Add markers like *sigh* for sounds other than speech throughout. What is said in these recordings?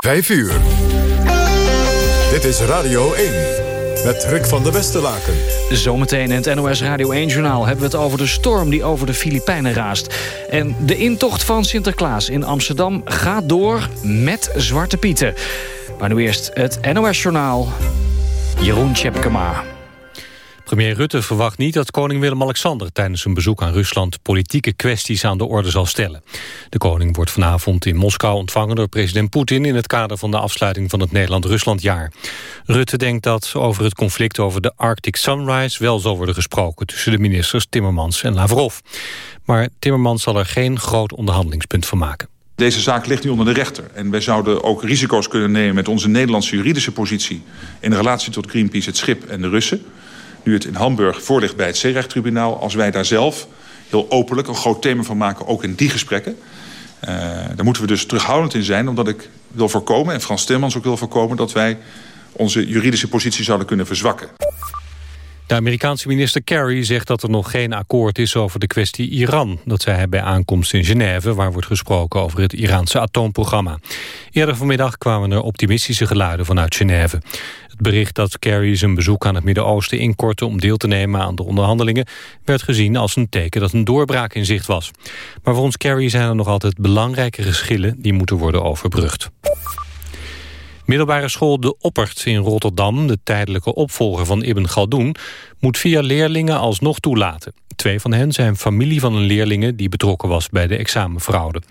5 uur. Dit is Radio 1 met Rick van der Westerlaken. Zometeen in het NOS Radio 1-journaal hebben we het over de storm die over de Filipijnen raast. En de intocht van Sinterklaas in Amsterdam gaat door met Zwarte Pieten. Maar nu eerst het NOS-journaal. Jeroen Tjepkema. Premier Rutte verwacht niet dat koning Willem-Alexander... tijdens een bezoek aan Rusland politieke kwesties aan de orde zal stellen. De koning wordt vanavond in Moskou ontvangen door president Poetin... in het kader van de afsluiting van het Nederland-Ruslandjaar. Rutte denkt dat over het conflict over de Arctic Sunrise... wel zal worden gesproken tussen de ministers Timmermans en Lavrov. Maar Timmermans zal er geen groot onderhandelingspunt van maken. Deze zaak ligt nu onder de rechter. En wij zouden ook risico's kunnen nemen met onze Nederlandse juridische positie... in relatie tot Greenpeace, het schip en de Russen nu het in Hamburg voorligt bij het zeerechttribunaal... als wij daar zelf heel openlijk een groot thema van maken, ook in die gesprekken... Uh, daar moeten we dus terughoudend in zijn, omdat ik wil voorkomen... en Frans Timmermans ook wil voorkomen... dat wij onze juridische positie zouden kunnen verzwakken. De Amerikaanse minister Kerry zegt dat er nog geen akkoord is over de kwestie Iran. Dat zei hij bij aankomst in Genève, waar wordt gesproken over het Iraanse atoomprogramma. Eerder vanmiddag kwamen er optimistische geluiden vanuit Genève. Bericht dat Kerry zijn bezoek aan het Midden-Oosten inkortte om deel te nemen aan de onderhandelingen werd gezien als een teken dat een doorbraak in zicht was. Maar volgens Kerry zijn er nog altijd belangrijke geschillen die moeten worden overbrugd. Middelbare school De Oppert in Rotterdam, de tijdelijke opvolger van Ibn Galdoen, moet vier leerlingen alsnog toelaten. Twee van hen zijn familie van een leerlinge die betrokken was bij de examenfraude.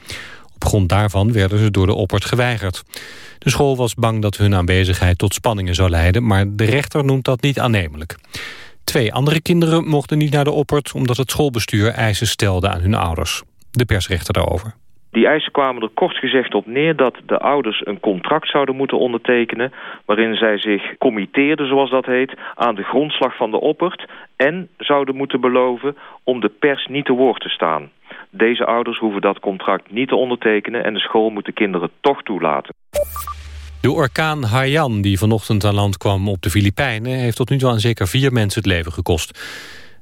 Op grond daarvan werden ze door De Oppert geweigerd. De school was bang dat hun aanwezigheid tot spanningen zou leiden, maar de rechter noemt dat niet aannemelijk. Twee andere kinderen mochten niet naar De Oppert omdat het schoolbestuur eisen stelde aan hun ouders. De persrechter daarover. Die eisen kwamen er kort gezegd op neer dat de ouders een contract zouden moeten ondertekenen... waarin zij zich committeerden, zoals dat heet, aan de grondslag van de oppert... en zouden moeten beloven om de pers niet te woord te staan. Deze ouders hoeven dat contract niet te ondertekenen... en de school moet de kinderen toch toelaten. De orkaan Haiyan, die vanochtend aan land kwam op de Filipijnen... heeft tot nu toe aan zeker vier mensen het leven gekost.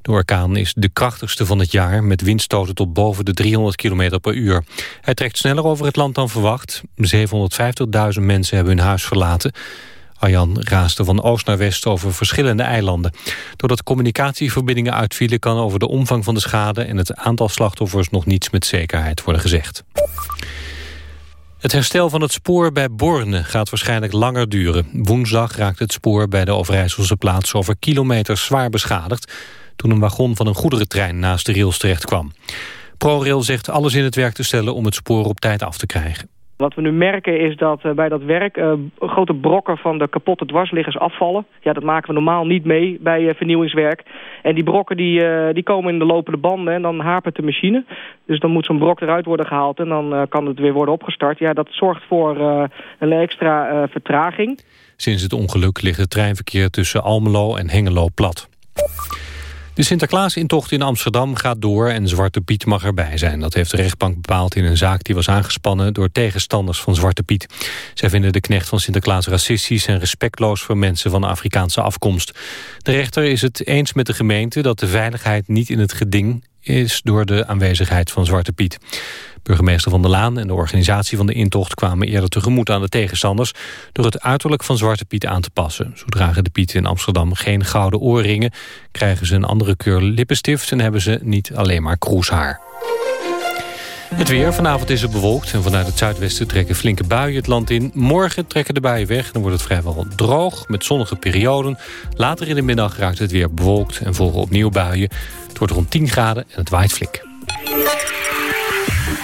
De orkaan is de krachtigste van het jaar... met windstoten tot boven de 300 km per uur. Hij trekt sneller over het land dan verwacht. 750.000 mensen hebben hun huis verlaten. Arjan raasde van oost naar west over verschillende eilanden. Doordat communicatieverbindingen uitvielen... kan over de omvang van de schade en het aantal slachtoffers... nog niets met zekerheid worden gezegd. Het herstel van het spoor bij Borne gaat waarschijnlijk langer duren. Woensdag raakt het spoor bij de Overijsselse plaats over kilometers zwaar beschadigd toen een wagon van een goederentrein naast de rails terecht kwam. ProRail zegt alles in het werk te stellen om het spoor op tijd af te krijgen. Wat we nu merken is dat uh, bij dat werk uh, grote brokken van de kapotte dwarsliggers afvallen. Ja, dat maken we normaal niet mee bij uh, vernieuwingswerk. En die brokken die, die komen in de lopende banden en dan hapert de machine. Dus dan moet zo'n brok eruit worden gehaald en dan kan het weer worden opgestart. Ja, dat zorgt voor een extra vertraging. Sinds het ongeluk ligt het treinverkeer tussen Almelo en Hengelo plat. De Sinterklaasintocht in Amsterdam gaat door en Zwarte Piet mag erbij zijn. Dat heeft de rechtbank bepaald in een zaak die was aangespannen door tegenstanders van Zwarte Piet. Zij vinden de knecht van Sinterklaas racistisch en respectloos voor mensen van Afrikaanse afkomst. De rechter is het eens met de gemeente dat de veiligheid niet in het geding is door de aanwezigheid van Zwarte Piet. Burgemeester Van der Laan en de organisatie van de intocht kwamen eerder tegemoet aan de tegenstanders door het uiterlijk van Zwarte Piet aan te passen. Zo dragen de Pieten in Amsterdam geen gouden oorringen, krijgen ze een andere kleur lippenstift en hebben ze niet alleen maar kroeshaar. Het weer. Vanavond is het bewolkt en vanuit het zuidwesten trekken flinke buien het land in. Morgen trekken de buien weg. Dan wordt het vrijwel droog met zonnige perioden. Later in de middag raakt het weer bewolkt en volgen opnieuw buien. Het wordt rond 10 graden en het waait flink.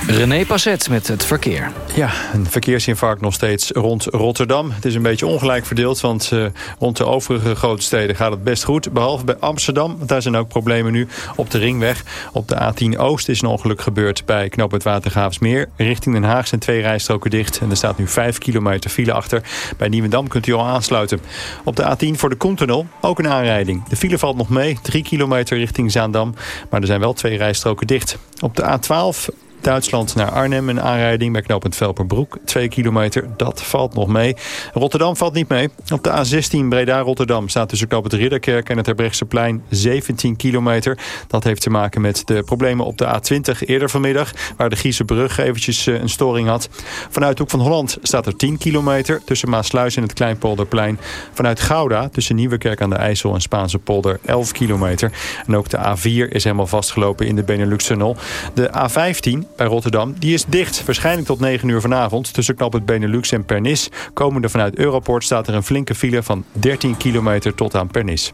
René Passet met het verkeer. Ja, een verkeersinfarct nog steeds rond Rotterdam. Het is een beetje ongelijk verdeeld, want uh, rond de overige grote steden gaat het best goed. Behalve bij Amsterdam, want daar zijn ook problemen nu op de ringweg. Op de A10 Oost is een ongeluk gebeurd bij Knoop het Watergraafsmeer. Richting Den Haag zijn twee rijstroken dicht en er staat nu 5 kilometer file achter. Bij Nieuwendam kunt u al aansluiten. Op de A10 voor de Koentunnel ook een aanrijding. De file valt nog mee, 3 kilometer richting Zaandam, maar er zijn wel twee rijstroken dicht. Op de A12 Duitsland naar Arnhem een aanrijding bij knooppunt Velperbroek. 2 kilometer, dat valt nog mee. Rotterdam valt niet mee. Op de A16 Breda-Rotterdam staat tussen knooppunt Ridderkerk en het Terbrechtseplein 17 kilometer. Dat heeft te maken met de problemen op de A20 eerder vanmiddag... waar de Giezenbrug eventjes een storing had. Vanuit Hoek van Holland staat er 10 kilometer... tussen Maasluis en het Kleinpolderplein. Vanuit Gouda tussen Nieuwekerk aan de IJssel en Spaanse polder 11 kilometer. En ook de A4 is helemaal vastgelopen in de Benelux-tunnel. De A15 bij Rotterdam die is dicht. Waarschijnlijk tot 9 uur vanavond. Tussen knap het Benelux en Pernis. Komende vanuit Europort staat er een flinke file van 13 kilometer tot aan Pernis.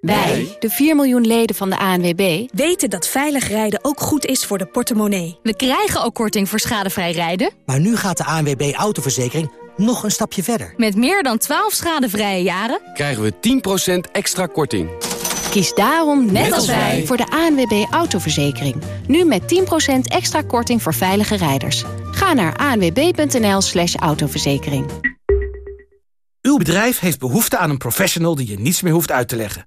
Wij, de 4 miljoen leden van de ANWB, weten dat veilig rijden ook goed is voor de portemonnee. We krijgen ook korting voor schadevrij rijden. Maar nu gaat de ANWB autoverzekering nog een stapje verder. Met meer dan 12 schadevrije jaren krijgen we 10% extra korting. Kies daarom, net, als wij, voor de ANWB autoverzekering. Nu met 10% extra korting voor veilige rijders. Ga naar anwb.nl slash autoverzekering. Uw bedrijf heeft behoefte aan een professional die je niets meer hoeft uit te leggen.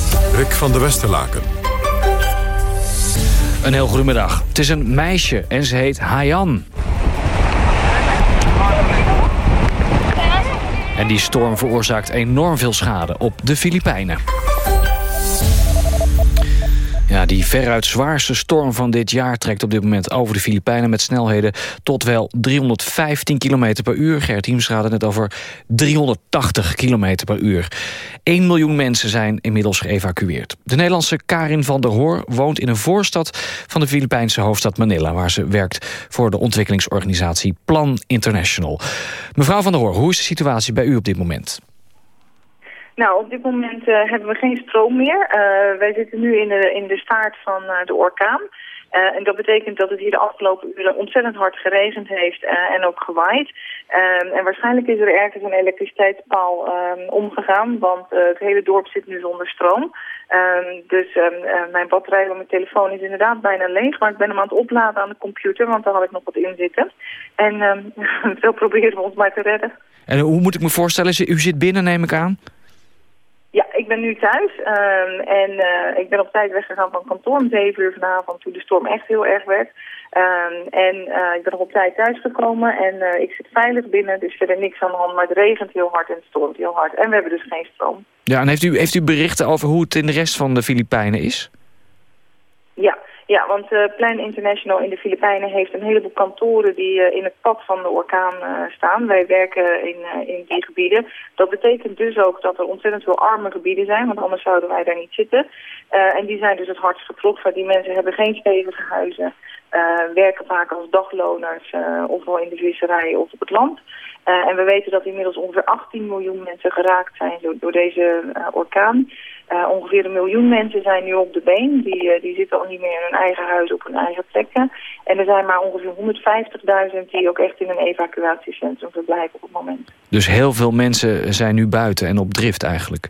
Rick van der Westerlaken. Een heel goedemiddag. Het is een meisje en ze heet Hayan. En die storm veroorzaakt enorm veel schade op de Filipijnen. Ja, die veruit zwaarste storm van dit jaar trekt op dit moment over de Filipijnen... met snelheden tot wel 315 km per uur. Gert Hiemstra net over 380 km per uur. 1 miljoen mensen zijn inmiddels geëvacueerd. De Nederlandse Karin van der Hoor woont in een voorstad... van de Filipijnse hoofdstad Manila... waar ze werkt voor de ontwikkelingsorganisatie Plan International. Mevrouw van der Hoor, hoe is de situatie bij u op dit moment? Nou, op dit moment uh, hebben we geen stroom meer. Uh, wij zitten nu in de, in de staart van uh, de orkaan. en dat betekent dat het hier de afgelopen uren ontzettend hard geregend heeft en ook gewaaid. Ehm, en waarschijnlijk is er ergens een elektriciteitspaal ehm, omgegaan, want het hele dorp zit nu zonder stroom. Ehm, dus mijn batterij van mijn telefoon is inderdaad bijna leeg, maar ik ben hem aan het opladen aan de computer, want daar had ik nog wat in zitten. En *laughs* zo proberen we ons maar te redden. En hoe moet ik me voorstellen? U zit binnen, neem ik aan? Ja, ik ben nu thuis um, en uh, ik ben op tijd weggegaan van kantoor om zeven uur vanavond toen de storm echt heel erg werd. Um, en uh, ik ben nog op tijd thuisgekomen en uh, ik zit veilig binnen, dus verder niks aan de hand. Maar het regent heel hard en het stormt heel hard en we hebben dus geen stroom. Ja, en heeft u, heeft u berichten over hoe het in de rest van de Filipijnen is? Ja, ja, want uh, Plan International in de Filipijnen heeft een heleboel kantoren die uh, in het pad van de orkaan uh, staan. Wij werken in, in die gebieden. Dat betekent dus ook dat er ontzettend veel arme gebieden zijn, want anders zouden wij daar niet zitten. en die zijn dus het hardst getroffen. Die mensen hebben geen stevige huizen, werken vaak als dagloners, ofwel in de visserij of op het land. en we weten dat inmiddels ongeveer 18 miljoen mensen geraakt zijn door deze orkaan. Uh, ongeveer een miljoen mensen zijn nu op de been. Die, uh, die zitten al niet meer in hun eigen huis op hun eigen plekken. En er zijn maar ongeveer 150.000 die ook echt in een evacuatiecentrum verblijven op het moment. Dus heel veel mensen zijn nu buiten en op drift eigenlijk?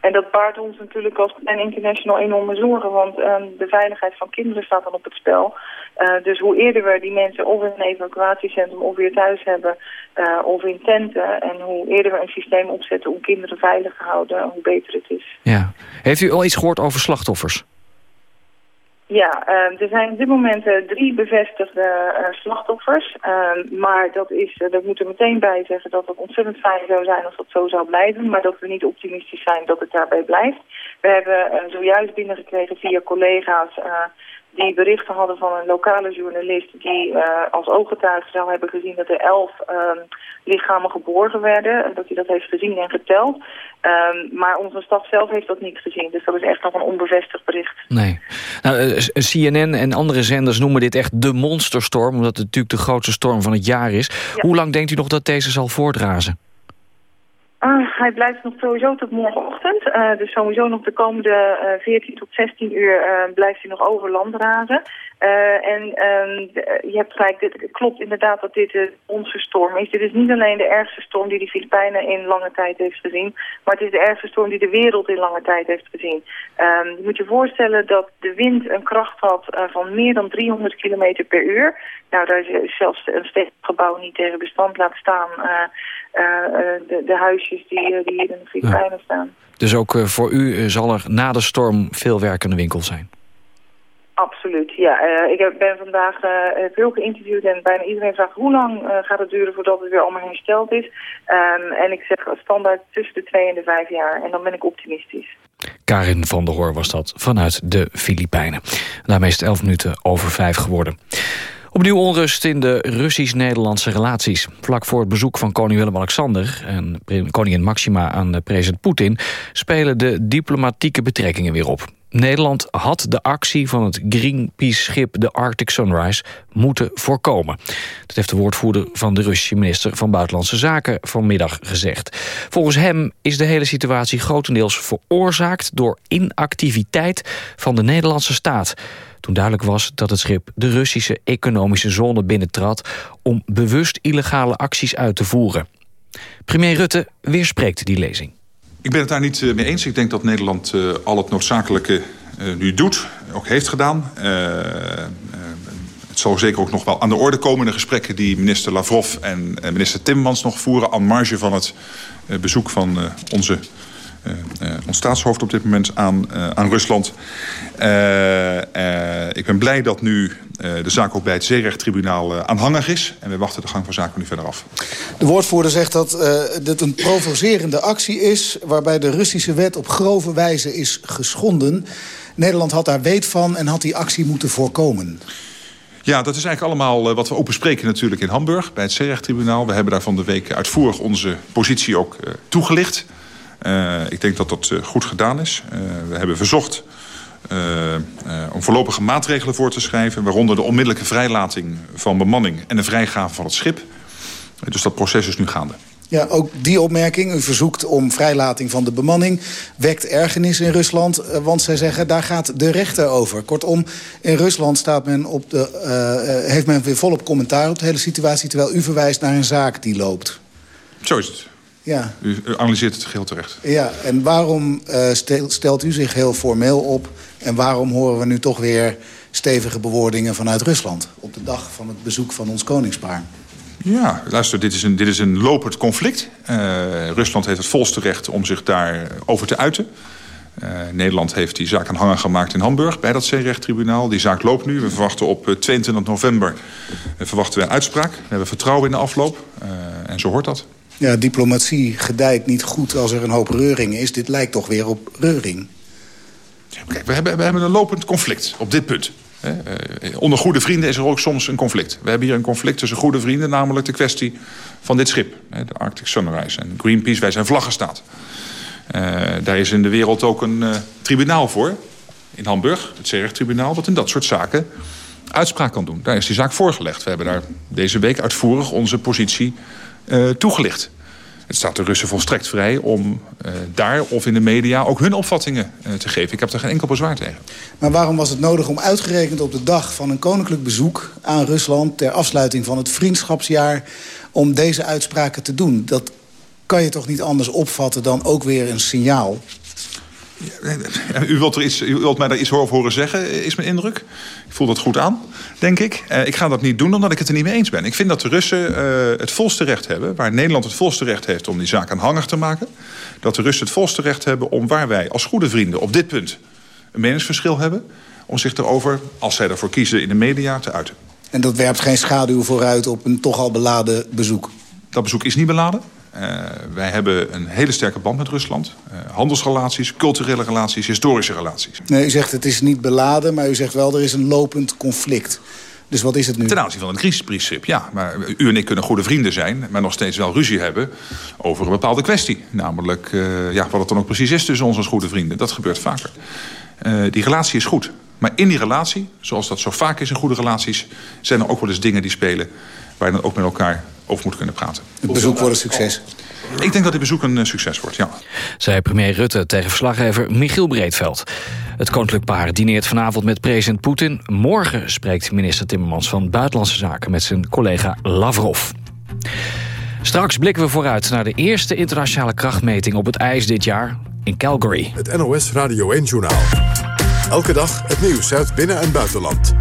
En dat baart ons natuurlijk als en international enorme zorgen, want ehm, de veiligheid van kinderen staat dan op het spel. Uh, dus hoe eerder we die mensen of in een evacuatiecentrum of weer thuis hebben uh, of in tenten en hoe eerder we een systeem opzetten om kinderen veilig te houden, hoe beter het is. Ja. Heeft u al iets gehoord over slachtoffers? Ja, uh, er zijn op dit moment uh, drie bevestigde uh, slachtoffers. maar dat, is, dat moet er meteen bij zeggen dat het ontzettend fijn zou zijn als dat zo zou blijven. Maar dat we niet optimistisch zijn dat het daarbij blijft. We hebben zojuist binnengekregen via collega's die berichten hadden van een lokale journalist die als ooggetuige zou hebben gezien dat er elf ehm, lichamen geborgen werden. En dat hij dat heeft gezien en geteld. Um, maar onze stad zelf heeft dat niet gezien. Dus dat is echt nog een onbevestigd bericht. Nee. Nou, uh, eh, CNN en andere zenders noemen dit echt de monsterstorm... omdat het natuurlijk de grootste storm van het jaar is. Ja. Hoe lang denkt u nog dat deze zal voortrazen? Uh, hij blijft nog sowieso tot morgenochtend. Uh, dus sowieso nog de komende uh, eh, 14 tot 16 uur blijft hij nog over land razen. En um, je hebt gelijk, het klopt inderdaad dat dit onze storm is. Dit is niet alleen de ergste storm die de Filipijnen in lange tijd heeft gezien. Maar het is de ergste storm die de wereld in lange tijd heeft gezien. Um, je moet je voorstellen dat de wind een kracht had van meer dan 300 km per uur. Nou, daar is zelfs een stevig gebouw niet tegen bestand laat staan... De, de, huisjes die, die hier in de Filipijnen ja. staan. Dus ook voor u zal er na de storm veel werk in de winkel zijn? Absoluut, ja. Uh, ik ben vandaag veel geïnterviewd en bijna iedereen vraagt hoe lang gaat het duren voordat het weer allemaal hersteld is. Um, en ik zeg standaard tussen de twee en de vijf jaar. En dan ben ik optimistisch. Karin van der Hoor was dat vanuit de Filipijnen. Daarmee is het elf minuten over vijf geworden. Opnieuw onrust in de Russisch-Nederlandse relaties. Vlak voor het bezoek van koning Willem-Alexander... en koningin Maxima aan president Poetin... spelen de diplomatieke betrekkingen weer op. Nederland had de actie van het Greenpeace-schip de Arctic Sunrise moeten voorkomen. Dat heeft de woordvoerder van de Russische minister van Buitenlandse Zaken vanmiddag gezegd. Volgens hem is de hele situatie grotendeels veroorzaakt door inactiviteit van de Nederlandse staat toen duidelijk was dat het schip de Russische economische zone binnentrad... om bewust illegale acties uit te voeren. Premier Rutte weerspreekt die lezing. Ik ben het daar niet eh, mee eens. Ik denk dat Nederland uh, al het noodzakelijke uh, nu doet, ook heeft gedaan. Het zal zeker ook nog wel aan de orde komen... de gesprekken die minister Lavrov en minister Timmermans nog voeren... aan marge van het bezoek van onze ons staatshoofd op dit moment aan, uh, aan Rusland. ik ben blij dat nu de zaak ook bij het zeerechttribunaal aanhangig is. En we wachten de gang van zaken nu verder af. De woordvoerder zegt dat dit een provocerende actie is... waarbij de Russische wet op grove wijze is geschonden. Nederland had daar weet van en had die actie moeten voorkomen. Ja, dat is eigenlijk allemaal wat we ook bespreken natuurlijk in Hamburg... bij het zeerechttribunaal. We hebben daar van de week uitvoerig onze positie ook toegelicht... Uh, ik denk dat dat uh, goed gedaan is. Uh, we hebben verzocht om voorlopige maatregelen voor te schrijven... waaronder de onmiddellijke vrijlating van bemanning... en de vrijgave van het schip. dus dat proces is nu gaande. Ja, ook die opmerking, u verzoekt om vrijlating van de bemanning... wekt ergernis in Rusland, want zij zeggen daar gaat de rechter over. Kortom, in Rusland staat men op de, uh, heeft men weer volop commentaar op de hele situatie... terwijl u verwijst naar een zaak die loopt. Zo is het. Ja. U, analyseert het geheel terecht. Ja, en waarom uh, stelt u zich heel formeel op... en waarom horen we nu toch weer stevige bewoordingen vanuit Rusland... op de dag van het bezoek van ons koningspaar? Ja, luister, dit is een, dit is een lopend conflict. Uh, Rusland heeft het volste recht om zich daarover te uiten. Uh, Nederland heeft die zaak aan hangen gemaakt in Hamburg... bij dat zeerechttribunaal. Die zaak loopt nu. We verwachten op 22 november verwachten we een uitspraak. We hebben vertrouwen in de afloop. en zo hoort dat. Ja, diplomatie gedijt niet goed als er een hoop reuring is. Dit lijkt toch weer op reuring. kijk, we hebben, we hebben een lopend conflict op dit punt. Uh, onder goede vrienden is er ook soms een conflict. We hebben hier een conflict tussen goede vrienden... namelijk de kwestie van dit schip, de Arctic Sunrise. En Greenpeace, wij zijn vlaggenstaat. Uh, daar is in de wereld ook een uh, tribunaal voor. In Hamburg, het Zeerechttribunaal... dat in dat soort zaken uitspraak kan doen. Daar is die zaak voorgelegd. We hebben daar deze week uitvoerig onze positie toegelicht. Het staat de Russen volstrekt vrij om uh, daar of in de media ook hun opvattingen uh, te geven. Ik heb er geen enkel bezwaar tegen. Maar waarom was het nodig om uitgerekend op de dag van een koninklijk bezoek aan Rusland... ter afsluiting van het vriendschapsjaar om deze uitspraken te doen? Dat kan je toch niet anders opvatten dan ook weer een signaal? U wilt, er iets, u wilt mij daar iets over horen zeggen, is mijn indruk. Ik voel dat goed aan, denk ik. Uh, ik ga dat niet doen omdat ik het er niet mee eens ben. Ik vind dat de Russen uh, het volste recht hebben... waar Nederland het volste recht heeft om die zaak aanhangig te maken... dat de Russen het volste recht hebben om waar wij als goede vrienden... op dit punt een meningsverschil hebben... om zich erover, als zij ervoor kiezen in de media, te uiten. En dat werpt geen schaduw vooruit op een toch al beladen bezoek? Dat bezoek is niet beladen. Uh, wij hebben een hele sterke band met Rusland. Uh, handelsrelaties, culturele relaties, historische relaties. Nee, u zegt het is niet beladen, maar u zegt wel er is een lopend conflict. Dus wat is het nu? Ten aanzien van een crisisprincipe, ja. Maar u en ik kunnen goede vrienden zijn... maar nog steeds wel ruzie hebben over een bepaalde kwestie. Namelijk uh, ja, wat het dan ook precies is tussen ons als goede vrienden. Dat gebeurt vaker. die relatie is goed. Maar in die relatie, zoals dat zo vaak is in goede relaties... zijn er ook wel eens dingen die spelen... waar je dan ook met elkaar over moet kunnen praten. Het bezoek wordt een succes. Ik denk dat dit bezoek een succes wordt, ja. Zei premier Rutte tegen verslaggever Michiel Breedveld. Het koninklijk paar dineert vanavond met president Poetin. Morgen spreekt minister Timmermans van Buitenlandse Zaken... met zijn collega Lavrov. Straks blikken we vooruit naar de eerste internationale krachtmeting op het ijs dit jaar in Calgary. Het NOS Radio 1-journaal. Elke dag het nieuws uit binnen- en buitenland.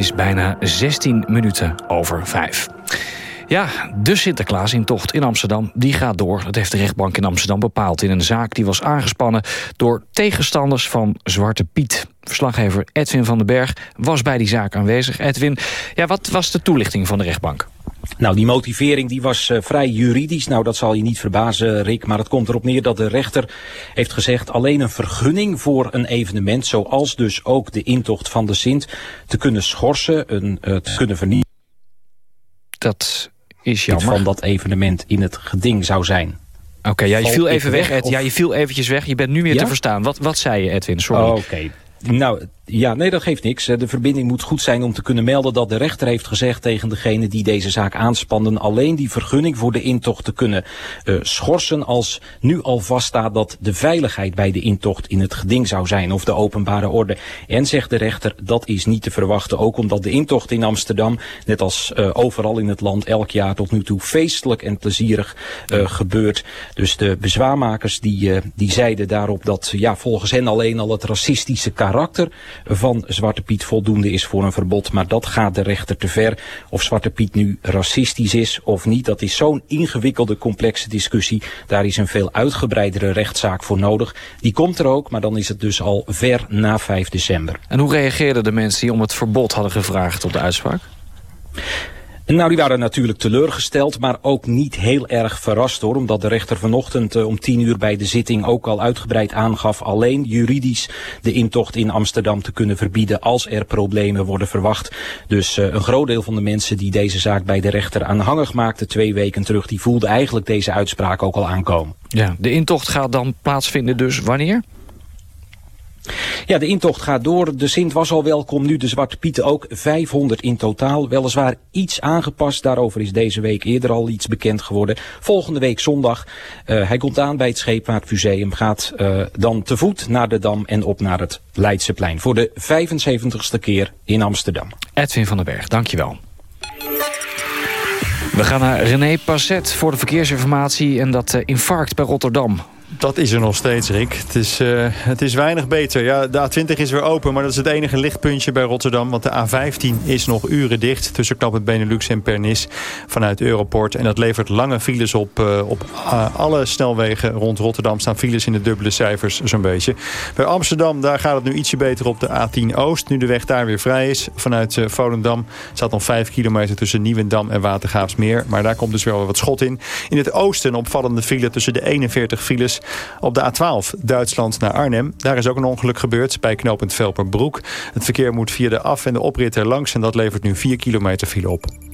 Is bijna 16 minuten over 5. Ja, de Sinterklaas-intocht in Amsterdam die gaat door. Dat heeft de rechtbank in Amsterdam bepaald... in een zaak die was aangespannen door tegenstanders van Zwarte Piet. Verslaggever Edwin van den Berg was bij die zaak aanwezig. Edwin, ja, wat was de toelichting van de rechtbank? Nou, die motivering die was uh, vrij juridisch. Nou, dat zal je niet verbazen, Rick. Maar het komt erop neer dat de rechter heeft gezegd... alleen een vergunning voor een evenement... zoals dus ook de intocht van de Sint... te kunnen schorsen, een, uh, te kunnen vernietigen. Dat is jammer. van dat evenement in het geding zou zijn. Oké, okay, ja, je viel even weg, Ed. Ja, je viel eventjes weg. Je bent nu weer ja? te verstaan. Wat, wat zei je, Edwin? Sorry. Oh, Oké. Okay. Nou, ja, nee, dat geeft niks. De verbinding moet goed zijn om te kunnen melden dat de rechter heeft gezegd tegen degene die deze zaak aanspannen alleen die vergunning voor de intocht te kunnen uh, schorsen als nu al vaststaat dat de veiligheid bij de intocht in het geding zou zijn of de openbare orde. En zegt de rechter, dat is niet te verwachten, ook omdat de intocht in Amsterdam, net als uh, overal in het land, elk jaar tot nu toe feestelijk en plezierig gebeurt. Dus de bezwaarmakers die, die zeiden daarop dat ja, volgens hen alleen al het racistische karakter van Zwarte Piet voldoende is voor een verbod. Maar dat gaat de rechter te ver. Of Zwarte Piet nu racistisch is of niet, dat is zo'n ingewikkelde, complexe discussie. Daar is een veel uitgebreidere rechtszaak voor nodig. Die komt er ook, maar dan is het dus al ver na 5 december. En hoe reageerden de mensen die om het verbod hadden gevraagd op de uitspraak? Nou, die waren natuurlijk teleurgesteld, maar ook niet heel erg verrast hoor. Omdat de rechter vanochtend uh, om tien uur bij de zitting ook al uitgebreid aangaf alleen juridisch de intocht in Amsterdam te kunnen verbieden als er problemen worden verwacht. Dus uh, een groot deel van de mensen die deze zaak bij de rechter aanhangig maakten twee weken terug, die voelden eigenlijk deze uitspraak ook al aankomen. Ja, de intocht gaat dan plaatsvinden dus wanneer? Ja, de intocht gaat door. De Sint was al welkom, nu de Zwarte Pieten ook. 500 in totaal. Weliswaar iets aangepast. Daarover is deze week eerder al iets bekend geworden. Volgende week zondag. Uh, hij komt aan bij het Scheepvaartmuseum. Gaat uh, dan te voet naar de Dam en op naar het Leidseplein. Voor de 75ste keer in Amsterdam. Edwin van den Berg, dankjewel. We gaan naar René Passet voor de verkeersinformatie en dat uh, infarct bij Rotterdam. Dat is er nog steeds, Rick. Het is, uh, het is weinig beter. Ja, de A20 is weer open, maar dat is het enige lichtpuntje bij Rotterdam. Want de A15 is nog uren dicht tussen knap het Benelux en Pernis vanuit Europort. En dat levert lange files op. Uh, op uh, alle snelwegen rond Rotterdam staan files in de dubbele cijfers zo'n beetje. Bij Amsterdam, daar gaat het nu ietsje beter op de A10 Oost. Nu de weg daar weer vrij is vanuit Volendam. staat nog 5 kilometer tussen Nieuwendam en Watergraafsmeer. Maar daar komt dus wel wat schot in. In het oosten opvallende file tussen de 41 files op de A12 Duitsland naar Arnhem. Daar is ook een ongeluk gebeurd bij knooppunt Velperbroek. Het verkeer moet via de af- en de oprit er langs... en dat levert nu 4 kilometer file op.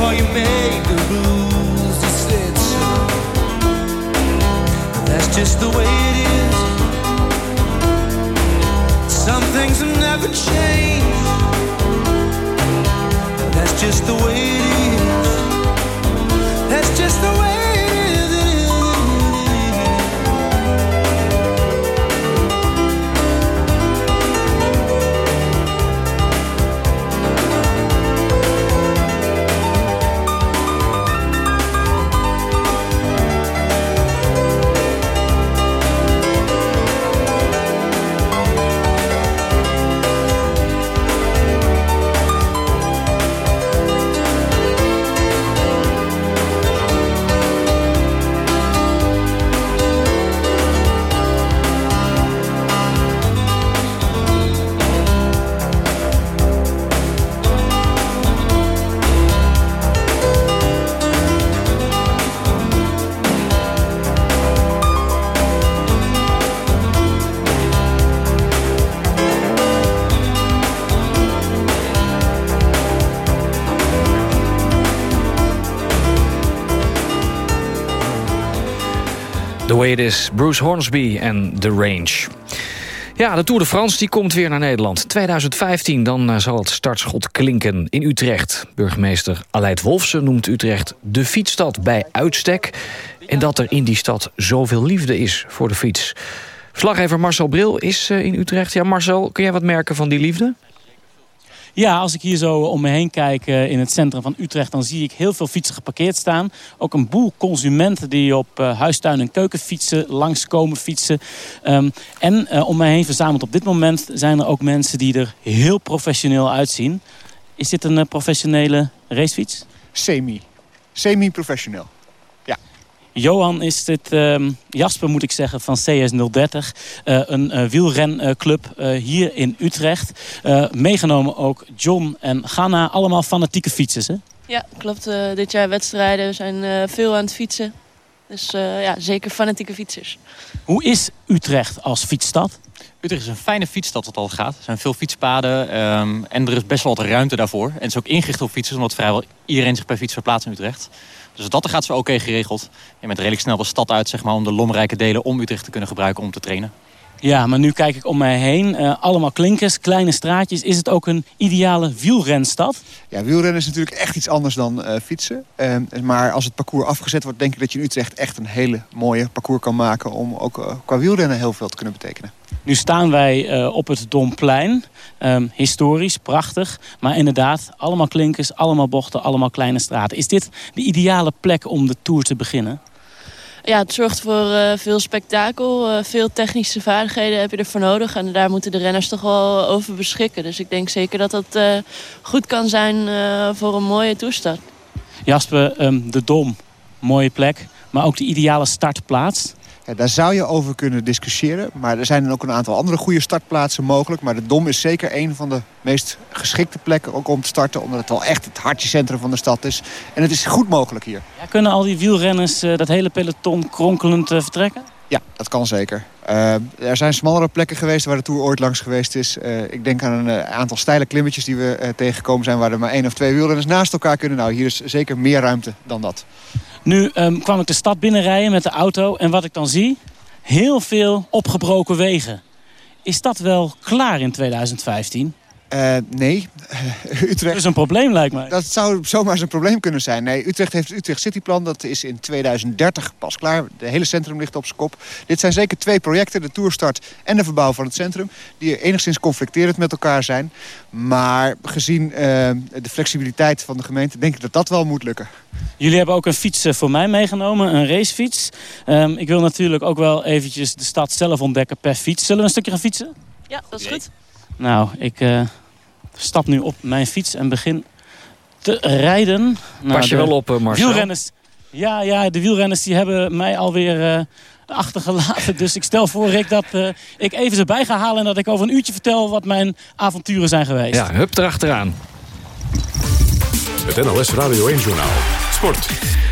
before you made the rules? He said so. That's just the way it is. Some things will never change. That's just the way it is. That's just the way Way It Is, Bruce Hornsby en The Range. Ja, de Tour de France die komt weer naar Nederland. 2015, dan eh, zal het startschot klinken in Utrecht. Burgemeester Aleid Wolfsen noemt Utrecht de fietsstad bij uitstek. En dat er in die stad zoveel liefde is voor de fiets. Verslaggever Marcel Bril is eh, in Utrecht. Ja, Marcel, kun jij wat merken van die liefde? Ja, als ik hier zo om me heen kijk eh, in het centrum van Utrecht... dan zie ik heel veel fietsen geparkeerd staan. Ook een boel consumenten die op uh, huistuin- en keukenfietsen langskomen fietsen. Um, en uh, om me heen verzameld op dit moment zijn er ook mensen die er heel professioneel uitzien. Is dit een professionele racefiets? Semi. Semi-professioneel. Johan is dit, uh, Jasper moet ik zeggen, van CS030. Uh, een uh, wielrenclub uh, hier in Utrecht. meegenomen ook John en Ganna, allemaal fanatieke fietsers, hè? Ja, klopt. dit jaar wedstrijden. We zijn veel aan het fietsen. Dus ja, zeker fanatieke fietsers. Hoe is Utrecht als fietsstad? Utrecht is een fijne fietsstad wat al gaat. Er zijn veel fietspaden um, en er is best wel wat ruimte daarvoor. En het is ook ingericht op fietsers, omdat vrijwel iedereen zich per fiets verplaatst in Utrecht. Dus dat gaat zo oké geregeld. Je bent redelijk snel de stad uit zeg maar, om de lomrijke delen om Utrecht te kunnen gebruiken om te trainen. Ja, maar nu kijk ik om mij heen. Uh, allemaal klinkers, kleine straatjes. Is het ook een ideale wielrenstad? Ja, wielrennen is natuurlijk echt iets anders dan uh, fietsen. Uh, maar als het parcours afgezet wordt, denk ik dat je in Utrecht echt een hele mooie parcours kan maken... om ook uh, qua wielrennen heel veel te kunnen betekenen. Nu staan wij op het Domplein. Um, historisch, prachtig. Maar inderdaad, allemaal klinkers, allemaal bochten, allemaal kleine straten. Is dit de ideale plek om de Tour te beginnen? Ja, het zorgt voor uh, veel spektakel. Uh, veel technische vaardigheden heb je ervoor nodig. En daar moeten de renners toch wel over beschikken. Dus ik denk zeker dat dat uh, goed kan zijn voor een mooie toestart. Jasper, um, de Dom, mooie plek. Maar ook de ideale startplaats. Daar zou je over kunnen discussiëren. Maar er zijn ook een aantal andere goede startplaatsen mogelijk. Maar de Dom is zeker een van de meest geschikte plekken ook om te starten. Omdat het wel echt het hartje centrum van de stad is. En het is goed mogelijk hier. Ja, kunnen al die wielrenners uh, dat hele peloton kronkelend uh, vertrekken? Ja, dat kan zeker. Uh, er zijn smallere plekken geweest waar de Tour ooit langs geweest is. Uh, ik denk aan een uh, aantal steile klimmetjes die we tegengekomen zijn... waar er maar één of twee wielrenners naast elkaar kunnen. Nou, hier is zeker meer ruimte dan dat. Nu um, kwam ik de stad binnenrijden met de auto. En wat ik dan zie, heel veel opgebroken wegen. Is dat wel klaar in 2015? Uh, nee. *laughs* Utrecht... Dat is een probleem, lijkt mij. Dat zou zomaar eens een probleem kunnen zijn. Nee, Utrecht heeft het Utrecht Cityplan. Dat is in 2030 pas klaar. De hele centrum ligt op zijn kop. Dit zijn zeker twee projecten, de toerstart en de verbouw van het centrum... die enigszins conflicterend met elkaar zijn. Maar gezien uh, de flexibiliteit van de gemeente... denk ik dat dat wel moet lukken. Jullie hebben ook een fiets voor mij meegenomen, een racefiets. Um, ik wil natuurlijk ook wel eventjes de stad zelf ontdekken per fiets. Zullen we een stukje gaan fietsen? Ja, dat is goed. Nou, ik uh, stap nu op mijn fiets en begin te rijden. Nou, Pas je wel op, uh, Marcel? Wielrenners, ja, ja, de wielrenners die hebben mij alweer uh, achtergelaten. Dus ik stel voor, Rick, dat ik even ze bij ga halen... en dat ik over een uurtje vertel wat mijn avonturen zijn geweest. Ja, hup erachteraan. Het NLS Radio 1 Journaal. Sport.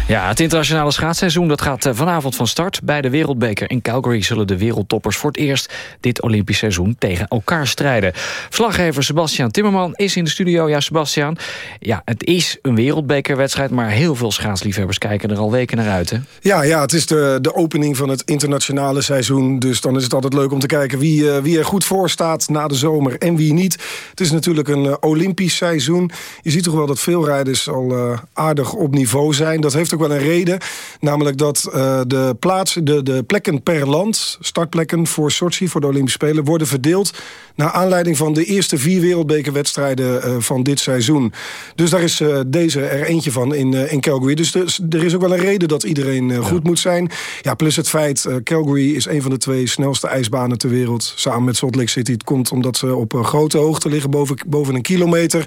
Ja, het internationale schaatsseizoen dat gaat eh, vanavond van start. Bij de Wereldbeker in Calgary zullen de wereldtoppers voor het eerst... dit Olympisch seizoen tegen elkaar strijden. Verslaggever Sebastian Timmerman is in de studio. Ja, Sebastian, ja, het is een wereldbekerwedstrijd... maar heel veel schaatsliefhebbers kijken er al weken naar uit, hè? Ja, ja het is de, de opening van het internationale seizoen. Dus dan is het altijd leuk om te kijken wie, uh, wie er goed voor staat na de zomer en wie niet. Het is natuurlijk een uh, Olympisch seizoen. Je ziet toch wel dat veel rijders al aardig op niveau zijn. Dat heeft ook wel een reden. Namelijk dat uh, de, plaats, de, de plekken per land, startplekken voor Sochi, voor de Olympische Spelen, worden verdeeld naar aanleiding van de eerste vier wereldbekerwedstrijden uh, van dit seizoen. Dus daar is uh, deze er eentje van in, in Calgary. Dus er is ook wel een reden dat iedereen ja. goed moet zijn. Ja, plus het feit, Calgary is een van de twee snelste ijsbanen ter wereld. Samen met Salt Lake City. Het komt omdat ze op grote hoogte liggen, boven, boven een kilometer.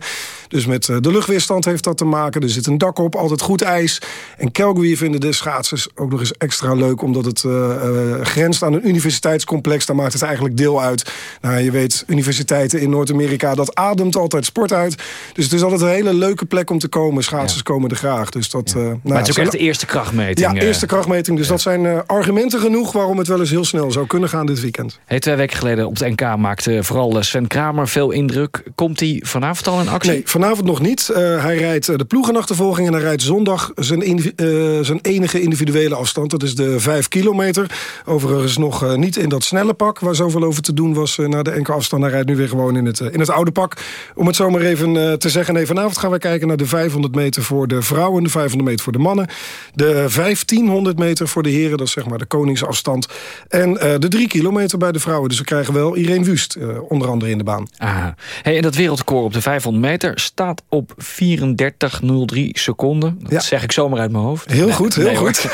Dus met de luchtweerstand heeft dat te maken. Er zit een dak op, altijd goed ijs. En Calgary vinden de schaatsers ook nog eens extra leuk... omdat het uh, grenst aan een universiteitscomplex. Daar maakt het eigenlijk deel uit. Nou, je weet, universiteiten in Noord-Amerika... dat ademt altijd sport uit. Dus het is altijd een hele leuke plek om te komen. Schaatsers ja. komen er graag. Dus dat, uh, nou, maar het is ook echt de eerste krachtmeting. Ja, eerste krachtmeting. Dus dat zijn argumenten genoeg... waarom het wel eens heel snel zou kunnen gaan dit weekend. Hey, twee weken geleden op het NK maakte vooral Sven Kramer veel indruk. Komt hij vanavond al in actie? Nee, vanavond nog niet. hij rijdt de ploegenachtervolging en hij rijdt zondag zijn, in, zijn enige individuele afstand. Dat is de 5 kilometer. Overigens nog niet in dat snelle pak... waar zoveel over te doen was na de enkele afstand. Hij rijdt nu weer gewoon in het, uh, in het oude pak. Om het zomaar even te zeggen. Nee, vanavond gaan we kijken naar de 500 meter voor de vrouwen... de 500 meter voor de mannen. De 1500 meter voor de heren, dat is zeg maar de koningsafstand. En de 3 kilometer bij de vrouwen. Dus we krijgen wel Irene Wust, onder andere in de baan. Ah. Hey, en dat wereldrecord op de 500 meter staat op 34,03 seconden. Dat ja. zeg ik zomaar uit mijn hoofd. Heel nee, goed, heel nee, goed. *laughs*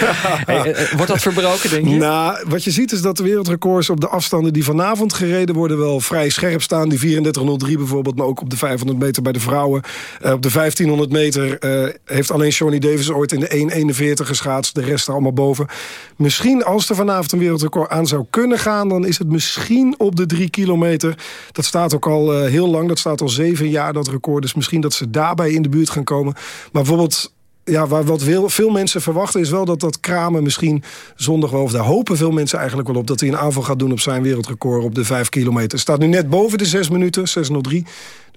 Hey, wordt dat verbroken, denk je? Nou, wat je ziet is dat de wereldrecords op de afstanden die vanavond gereden worden... wel vrij scherp staan. Die 34.03 bijvoorbeeld, maar ook op de 500 meter bij de vrouwen. Uh, op de 1500 meter uh, heeft alleen Shawnee Davis ooit in de 1.41 geschaatst. De rest allemaal boven. Misschien als er vanavond een wereldrecord aan zou kunnen gaan... dan is het misschien op de 3 kilometer. Dat staat ook al uh, heel lang, dat staat al zeven jaar, dat record. Dus misschien dat ze daarbij in de buurt gaan komen. Maar bijvoorbeeld ja, wat veel, veel mensen verwachten is wel dat dat Kramen misschien zondag wel... of daar hopen veel mensen eigenlijk wel op... dat hij een aanval gaat doen op zijn wereldrecord op de 5 kilometer. Staat nu net boven de 6 minuten, 6.03.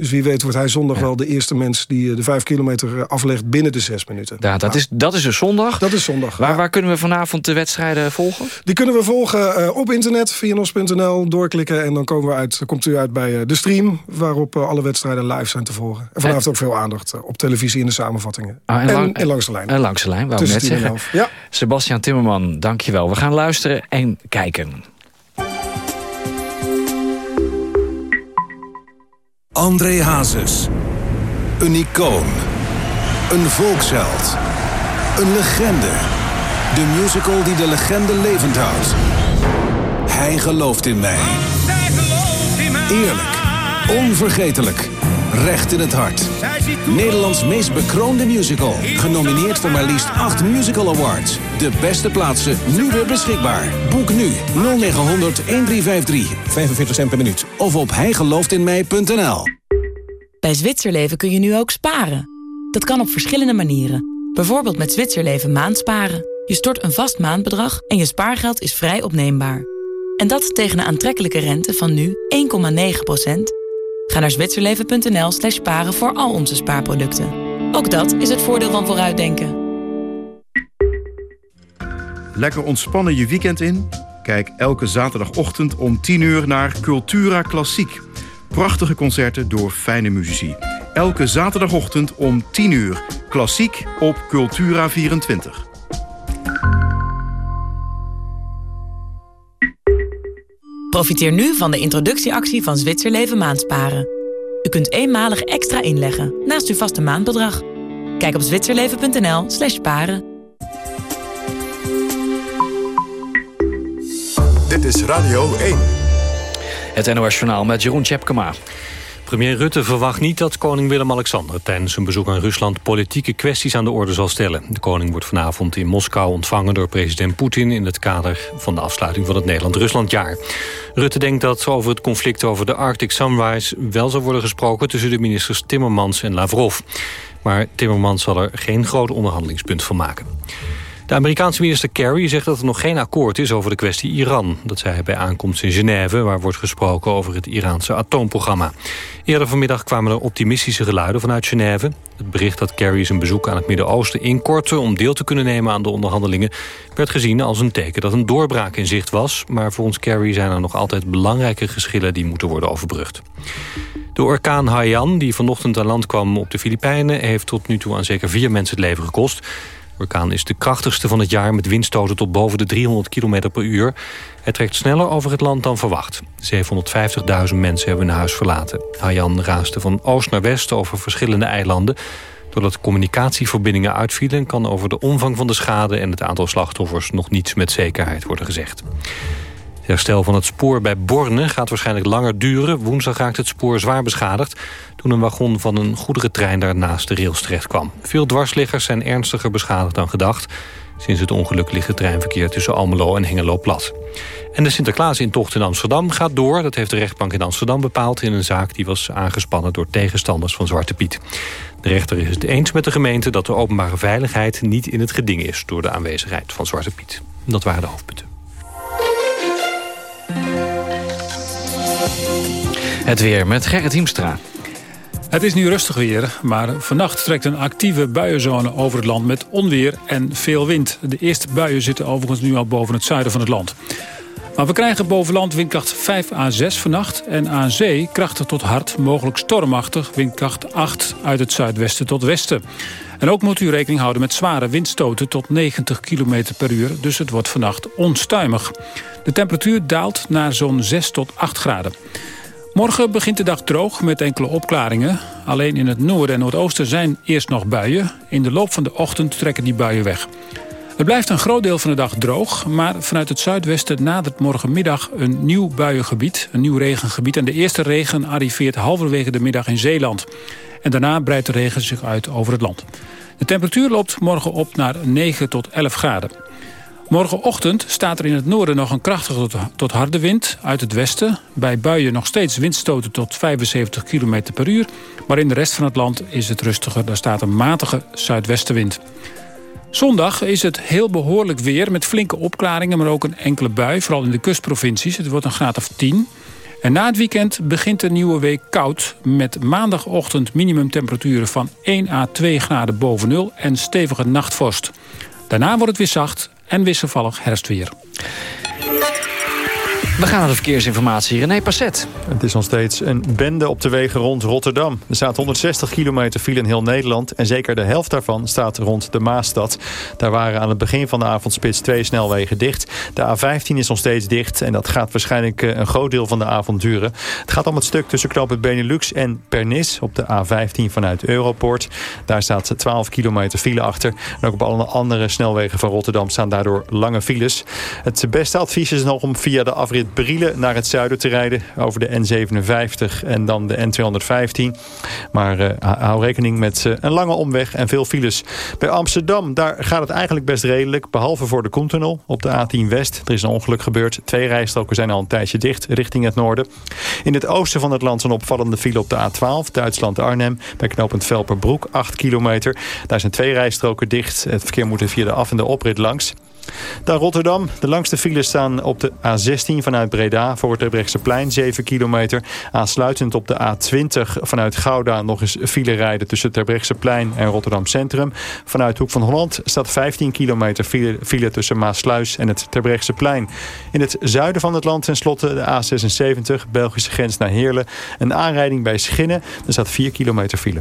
Dus wie weet wordt hij zondag ja. wel de eerste mens... die de 5 kilometer aflegt binnen de 6 minuten. Ja, dat. Is, dat is dus zondag. Dat is zondag. Waar, waar kunnen we vanavond de wedstrijden volgen? Die kunnen we volgen uh, op internet, via nos.nl, doorklikken... en dan komen we uit, komt u uit bij uh, de stream... waarop uh, alle wedstrijden live zijn te volgen. En vanavond ook veel aandacht op televisie in de samenvattingen. Ah, en, en, lang, en langs de lijn. En langs de lijn, wou ik net zeggen. Ja. Sebastian Timmerman, dankjewel. We gaan luisteren en kijken. André Hazes. Een icoon. Een volksheld. Een legende. De musical die de legende levend houdt. Hij gelooft in mij. Eerlijk. Onvergetelijk. Recht in het hart. Nederlands meest bekroonde musical. Genomineerd voor maar liefst 8 musical awards. De beste plaatsen nu weer beschikbaar. Boek nu 0900 1353. 45 cent per minuut. Of op hijgelooftinmij.nl Bij Zwitserleven kun je nu ook sparen. Dat kan op verschillende manieren. Bijvoorbeeld met Zwitserleven maandsparen. Je stort een vast maandbedrag en je spaargeld is vrij opneembaar. En dat tegen een aantrekkelijke rente van nu 1,9 Ga naar zwitserleven.nl slash sparen voor al onze spaarproducten. Ook dat is het voordeel van vooruitdenken. Lekker ontspannen je weekend in? Kijk elke zaterdagochtend om 10 uur naar Cultura Klassiek. prachtige concerten door fijne muzici. Elke zaterdagochtend om 10 uur. Klassiek op Cultura 24. Profiteer nu van de introductieactie van Zwitserleven Maandsparen. U kunt eenmalig extra inleggen naast uw vaste maandbedrag. Kijk op zwitserleven.nl slash paren. Dit is Radio 1. Het NOS Journaal met Jeroen Tjepkema. Premier Rutte verwacht niet dat koning Willem-Alexander... tijdens zijn bezoek aan Rusland politieke kwesties aan de orde zal stellen. De koning wordt vanavond in Moskou ontvangen door president Poetin... in het kader van de afsluiting van het Nederland-Ruslandjaar. Rutte denkt dat over het conflict over de Arctic Sunrise... wel zal worden gesproken tussen de ministers Timmermans en Lavrov. Maar Timmermans zal er geen groot onderhandelingspunt van maken. De Amerikaanse minister Kerry zegt dat er nog geen akkoord is over de kwestie Iran. Dat zei hij bij aankomst in Genève, waar wordt gesproken over het Iraanse atoomprogramma. Eerder vanmiddag kwamen er optimistische geluiden vanuit Genève. Het bericht dat Kerry zijn bezoek aan het Midden-Oosten inkortte... om deel te kunnen nemen aan de onderhandelingen... werd gezien als een teken dat een doorbraak in zicht was. Maar volgens Kerry zijn er nog altijd belangrijke geschillen... die moeten worden overbrugd. De orkaan Haiyan, die vanochtend aan land kwam op de Filipijnen... heeft tot nu toe aan zeker vier mensen het leven gekost orkaan is de krachtigste van het jaar met windstoten tot boven de 300 km per uur. Hij trekt sneller over het land dan verwacht. 750.000 mensen hebben hun huis verlaten. Haiyan raasde van oost naar west over verschillende eilanden. Doordat communicatieverbindingen uitvielen... kan over de omvang van de schade en het aantal slachtoffers... nog niets met zekerheid worden gezegd. Herstel van het spoor bij Borne gaat waarschijnlijk langer duren. Woensdag raakt het spoor zwaar beschadigd... toen een wagon van een goederentrein daar naast de rails terecht kwam. Veel dwarsliggers zijn ernstiger beschadigd dan gedacht. Sinds het ongeluk ligt het treinverkeer tussen Almelo en Hengelo plat. En de Sinterklaasintocht in Amsterdam gaat door. Dat heeft de rechtbank in Amsterdam bepaald... in een zaak die was aangespannen door tegenstanders van Zwarte Piet. De rechter is het eens met de gemeente dat de openbare veiligheid... niet in het geding is door de aanwezigheid van Zwarte Piet. Dat waren de hoofdpunten. Het weer met Gerrit Hiemstra. Het is nu rustig weer, maar vannacht trekt een actieve buienzone over het land met onweer en veel wind. De eerste buien zitten overigens nu al boven het zuiden van het land. Maar we krijgen boven land windkracht 5 à 6 vannacht en aan zee krachtig tot hard, mogelijk stormachtig, windkracht 8 uit het zuidwesten tot westen. En ook moet u rekening houden met zware windstoten tot 90 km per uur, dus het wordt vannacht onstuimig. De temperatuur daalt naar zo'n 6 tot 8 graden. Morgen begint de dag droog met enkele opklaringen. Alleen in het noorden en noordoosten zijn eerst nog buien. In de loop van de ochtend trekken die buien weg. Het blijft een groot deel van de dag droog, maar vanuit het zuidwesten nadert morgenmiddag een nieuw buiengebied, een nieuw regengebied. En de eerste regen arriveert halverwege de middag in Zeeland. En daarna breidt de regen zich uit over het land. De temperatuur loopt morgen op naar 9 tot 11 graden. Morgenochtend staat er in het noorden nog een krachtige tot harde wind uit het westen. Bij buien nog steeds windstoten tot 75 km per uur. Maar in de rest van het land is het rustiger. Daar staat een matige zuidwestenwind. Zondag is het heel behoorlijk weer met flinke opklaringen... maar ook een enkele bui, vooral in de kustprovincies. Het wordt een graad of 10. En na het weekend begint de nieuwe week koud... met maandagochtend minimumtemperaturen van 1 à 2 graden boven nul... en stevige nachtvorst. Daarna wordt het weer zacht en wisselvallig herfstweer. We gaan naar de verkeersinformatie. René Passet. Het is nog steeds een bende op de wegen rond Rotterdam. Er staat 160 kilometer file in heel Nederland... en zeker de helft daarvan staat rond de Maasstad. Daar waren aan het begin van de avondspits twee snelwegen dicht. De A15 is nog steeds dicht en dat gaat waarschijnlijk eh, een groot deel van de avond duren. Het gaat om het stuk tussen knooppunt Benelux en Pernis... op de A15 vanuit Europort. Daar staat 12 kilometer file achter. En ook op alle andere snelwegen van Rotterdam staan daardoor lange files. Het beste advies is nog om via de afrit Brielen naar het zuiden te rijden. Over de N57 en dan de N215. Maar uh, hou rekening met uh, een lange omweg en veel files. Bij Amsterdam, daar gaat het eigenlijk best redelijk. Behalve voor de Koentunnel op de A10 West. Er is een ongeluk gebeurd. Twee rijstroken zijn al een tijdje dicht richting het noorden. In het oosten van het land een opvallende file op de A12. Duitsland-Arnhem. Bij knooppunt Velperbroek, 8 kilometer. Daar zijn twee rijstroken dicht. Het verkeer moet er via de af- en de oprit langs. Dan Rotterdam. De langste files staan op de A16 vanuit Breda voor het plein 7 kilometer. Aansluitend op de A20 vanuit Gouda nog eens file rijden tussen het plein en Rotterdam Centrum. Vanuit Hoek van Holland staat 15 kilometer file, file tussen Maasluis en het plein. In het zuiden van het land tenslotte de A76, Belgische grens naar Heerlen. Een aanrijding bij Schinnen. Er staat 4 kilometer file.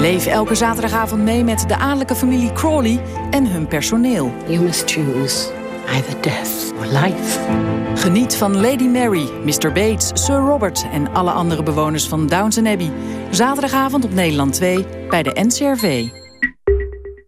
Leef elke zaterdagavond mee met de adellijke familie Crawley en hun personeel. You must choose either death or life. Geniet van Lady Mary, Mr. Bates, Sir Robert en alle andere bewoners van Downton Abbey. Zaterdagavond op Nederland 2 bij de NCRV.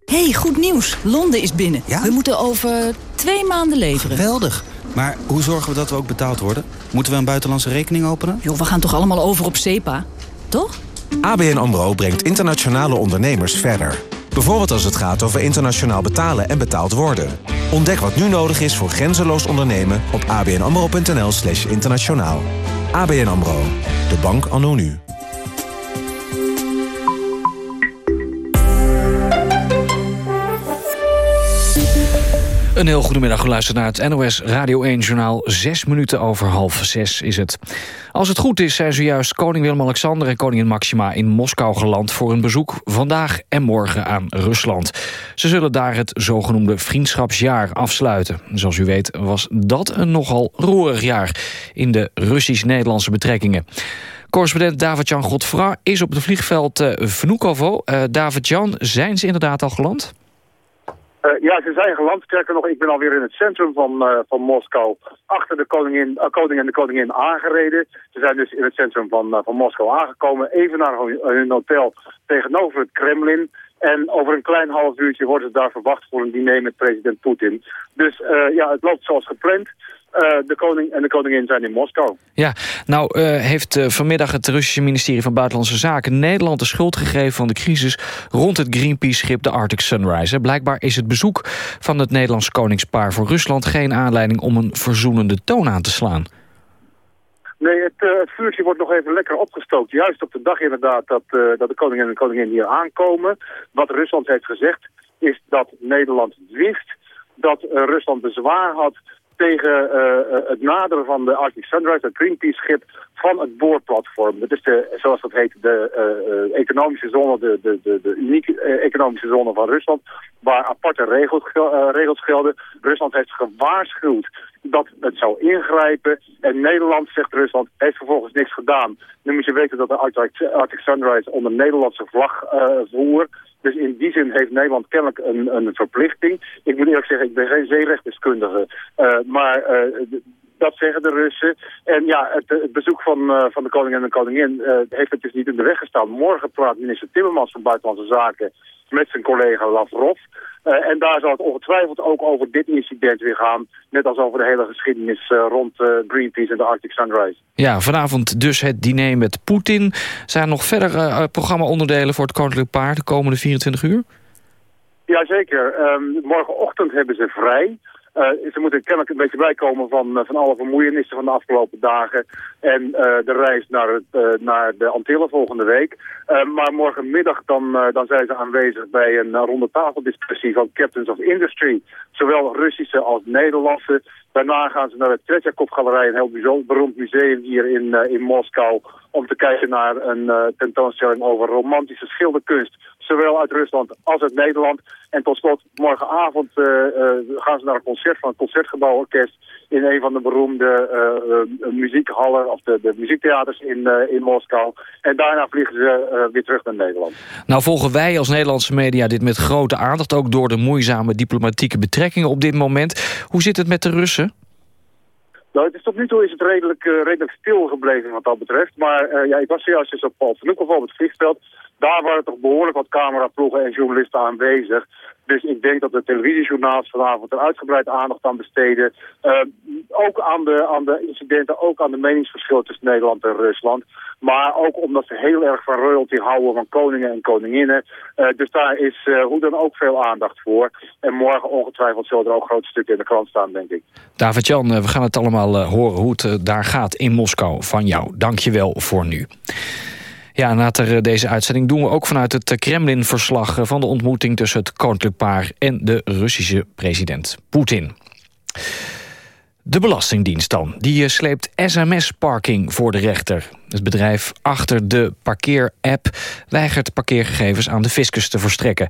hey, goed nieuws. Londen is binnen. We moeten over twee maanden leveren. Geweldig. Maar hoe zorgen we dat we ook betaald worden? Moeten we een buitenlandse rekening openen? Joh, we gaan toch allemaal over op SEPA? Toch? ABN AMRO brengt internationale ondernemers verder. Bijvoorbeeld als het gaat over internationaal betalen en betaald worden. Ontdek wat nu nodig is voor grenzeloos ondernemen op abnamro.nl slash internationaal. ABN AMRO, de bank anno nu. Een heel goedemiddag geluisterd naar het NOS Radio 1-journaal. Zes minuten over half zes is het. Als het goed is zijn zojuist koning Willem-Alexander en koningin Maxima... in Moskou geland voor een bezoek vandaag en morgen aan Rusland. Ze zullen daar het zogenoemde vriendschapsjaar afsluiten. Zoals u weet was dat een nogal roerig jaar... in de Russisch-Nederlandse betrekkingen. Correspondent David-Jan Godfra is op het vliegveld uh, Vnukovo. Uh, David-Jan, zijn ze inderdaad al geland? Uh, ja, ze zijn geland. Sterker nog, ik ben alweer in het centrum van, uh, van Moskou. Achter de koningin, uh, koning en de koningin aangereden. Ze zijn dus in het centrum van, van Moskou aangekomen. Even naar hun, hotel tegenover het Kremlin. En over een klein half uurtje worden ze daar verwacht voor een diner met president Poetin. Dus ja, het loopt zoals gepland. Uh, de koning en de koningin zijn in Moskou. Ja, nou uh, heeft uh, vanmiddag het Russische ministerie van Buitenlandse Zaken... Nederland de schuld gegeven van de crisis rond het Greenpeace-schip de Arctic Sunrise. Blijkbaar is het bezoek van het Nederlandse koningspaar voor Rusland... geen aanleiding om een verzoenende toon aan te slaan. Nee, het, het, vuurtje wordt nog even lekker opgestookt. Juist op de dag inderdaad dat, dat de koning en de koningin hier aankomen. Wat Rusland heeft gezegd is dat Nederland wist dat Rusland bezwaar had tegen uh, het naderen van de Arctic Sunrise, het Greenpeace-schip, van het boorplatform. Dat is de, zoals dat heet, de uh, economische zone, de, de, de, de unieke economische zone van Rusland, waar aparte regels, regels gelden. Rusland heeft gewaarschuwd dat het zou ingrijpen. En Nederland, zegt Rusland, heeft vervolgens niks gedaan. Nu moet je weten dat de Arctic, Sunrise onder Nederlandse vlag voer. Dus in die zin heeft Nederland kennelijk een, een verplichting. Ik moet eerlijk zeggen, ik ben geen zeerechtdeskundige. Uh, maar uh, dat zeggen de Russen. En ja, het, het bezoek van, uh, van de koning en de koningin heeft het dus niet in de weg gestaan. Morgen praat minister Timmermans van Buitenlandse Zaken met zijn collega Lavrov. Uh, en daar zal het ongetwijfeld ook over dit incident weer gaan. Net als over de hele geschiedenis uh, rond uh, Greenpeace en de Arctic Sunrise. Ja, vanavond dus het diner met Poetin. Zijn er nog verder programma-onderdelen voor het Koninklijk Paar de komende 24 uur? Jazeker. Um, morgenochtend hebben ze vrij. Uh, ze moeten kennelijk een beetje bijkomen van, uh, van alle vermoeienissen van de afgelopen dagen. En uh, de reis naar, het, naar de Antillen volgende week. maar morgenmiddag dan, dan zijn ze aanwezig bij een ronde tafeldiscussie van Captains of Industry. Zowel Russische als Nederlandse. Daarna gaan ze naar het Tretjakov-galerij, een heel beroemd museum hier in, in Moskou. Om te kijken naar een tentoonstelling over romantische schilderkunst. Zowel uit Rusland als uit Nederland. En tot slot, morgenavond gaan ze naar een concert van het Concertgebouworkest in een van de beroemde uh, muziekhallen of de, de muziektheaters in, in Moskou. En daarna vliegen ze weer terug naar Nederland. Nou volgen wij als Nederlandse media dit met grote aandacht, ook door de moeizame diplomatieke betrekkingen op dit moment. Hoe zit het met de Russen? Nou, het is tot nu toe is het redelijk, uh, redelijk stil gebleven wat dat betreft. Maar uh, ja, ik was zojuist dus op Paul van op het vliegveld. Daar waren toch behoorlijk wat cameraploegen en journalisten aanwezig. Dus ik denk dat de televisiejournaals vanavond er uitgebreid aandacht aan besteden. Uh, ook aan de, aan de incidenten, ook aan de meningsverschillen tussen Nederland en Rusland. Maar ook omdat ze heel erg van royalty houden van koningen en koninginnen. Uh, dus daar is uh, hoe dan ook veel aandacht voor. En morgen ongetwijfeld zullen er ook grote stukken in de krant staan, denk ik. David-Jan, we gaan het allemaal horen hoe het daar gaat in Moskou van jou. Dank je wel voor nu. Ja, na ter deze uitzending doen we ook vanuit het Kremlin verslag van de ontmoeting tussen het koninklijk paar en de Russische president Poetin. De Belastingdienst dan. Die sleept sms-parking voor de rechter. Het bedrijf achter de parkeer-app weigert parkeergegevens aan de fiscus te verstrekken.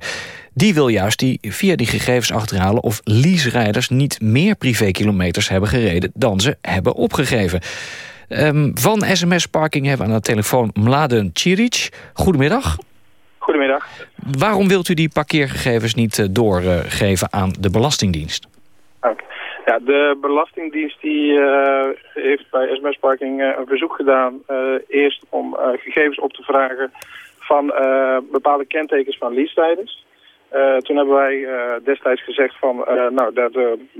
Die wil juist die via die gegevens achterhalen of leaserijders niet meer privékilometers hebben gereden dan ze hebben opgegeven. Um, van SMS Parking hebben we aan de telefoon Mladen Ciric. Goedemiddag. Goedemiddag. Waarom wilt u die parkeergegevens niet uh, doorgeven aan de Belastingdienst? Okay. Ja, de Belastingdienst die, uh, heeft bij SMS Parking uh, een verzoek gedaan... eerst om gegevens op te vragen van bepaalde kentekens van leaserijders. Uh, toen hebben wij uh, destijds gezegd van, uh, nou, daar,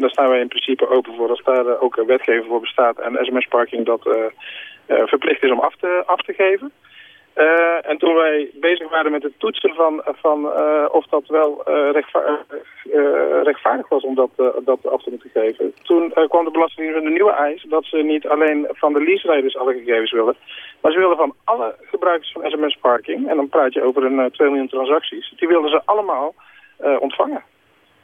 staan wij in principe open voor als daar ook wetgeving voor bestaat en sms-parking dat verplicht is om af te, af te geven. En toen wij bezig waren met het toetsen van, van of dat wel rechtvaardig, rechtvaardig was om dat, dat af te moeten geven, toen kwam de Belastingdienst met een nieuwe eis dat ze niet alleen van de leaserijders alle gegevens willen, maar ze wilden van alle gebruikers van sms-parking, en dan praat je over een 2 miljoen transacties, die wilden ze allemaal ontvangen.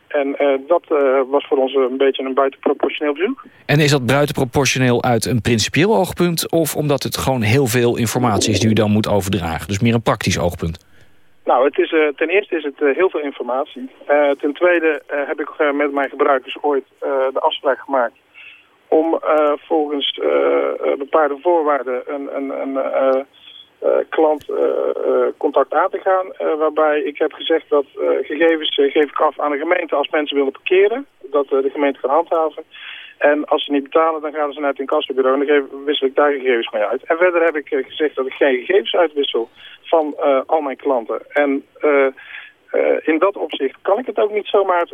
En uh, dat uh, was voor ons een beetje een buitenproportioneel bezoek. En is dat buitenproportioneel uit een principieel oogpunt... of omdat het gewoon heel veel informatie is die u dan moet overdragen? Dus meer een praktisch oogpunt? Nou, het is, uh, ten eerste is het heel veel informatie. ten tweede heb ik met mijn gebruikers ooit de afspraak gemaakt... om volgens bepaalde voorwaarden een... een, een klant uh, uh, contact aan te gaan. waarbij ik heb gezegd dat gegevens geef ik af aan de gemeente als mensen willen parkeren. Dat de gemeente kan handhaven. En als ze niet betalen, dan gaan ze naar het incassobureau en dan wissel ik daar gegevens mee uit. En verder heb ik gezegd dat ik geen gegevens uitwissel van al mijn klanten. En in dat opzicht kan ik het ook niet zomaar,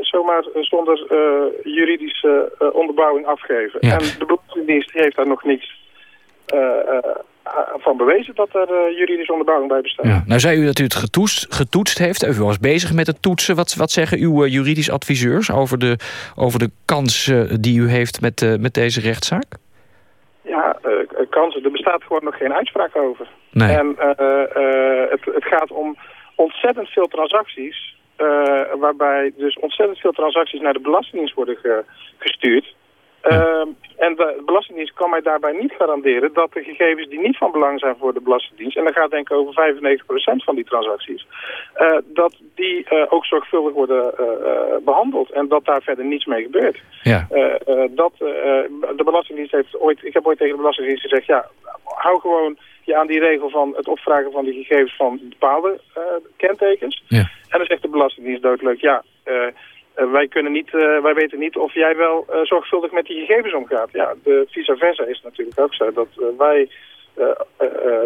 zomaar zonder juridische onderbouwing afgeven. En de Belastingdienst heeft daar nog niets van bewezen dat er uh, juridische onderbouwing bij bestaat. Ja. Nou zei u dat u het getoetst, getoetst heeft. U was bezig met het toetsen. Wat, wat zeggen uw uh, juridisch adviseurs over de, over de kansen die u heeft met, met deze rechtszaak? Ja, kansen. Er bestaat gewoon nog geen uitspraak over. Nee. En het, het gaat om ontzettend veel transacties... waarbij dus ontzettend veel transacties naar de Belastingdienst worden ge, gestuurd... Uh, en de Belastingdienst kan mij daarbij niet garanderen dat de gegevens die niet van belang zijn voor de Belastingdienst, en dan gaat denk ik over 95% van die transacties, uh, dat die uh, ook zorgvuldig worden uh, behandeld en dat daar verder niets mee gebeurt. Ja. dat, de Belastingdienst heeft ooit, ik heb ooit tegen de Belastingdienst gezegd, ja, hou gewoon je aan die regel van het opvragen van die gegevens van bepaalde kentekens. Ja. En dan zegt de Belastingdienst doodleuk, ja, uh, wij, kunnen niet, uh, wij weten niet of jij wel uh, zorgvuldig met die gegevens omgaat. Ja, de vice versa is natuurlijk ook zo dat wij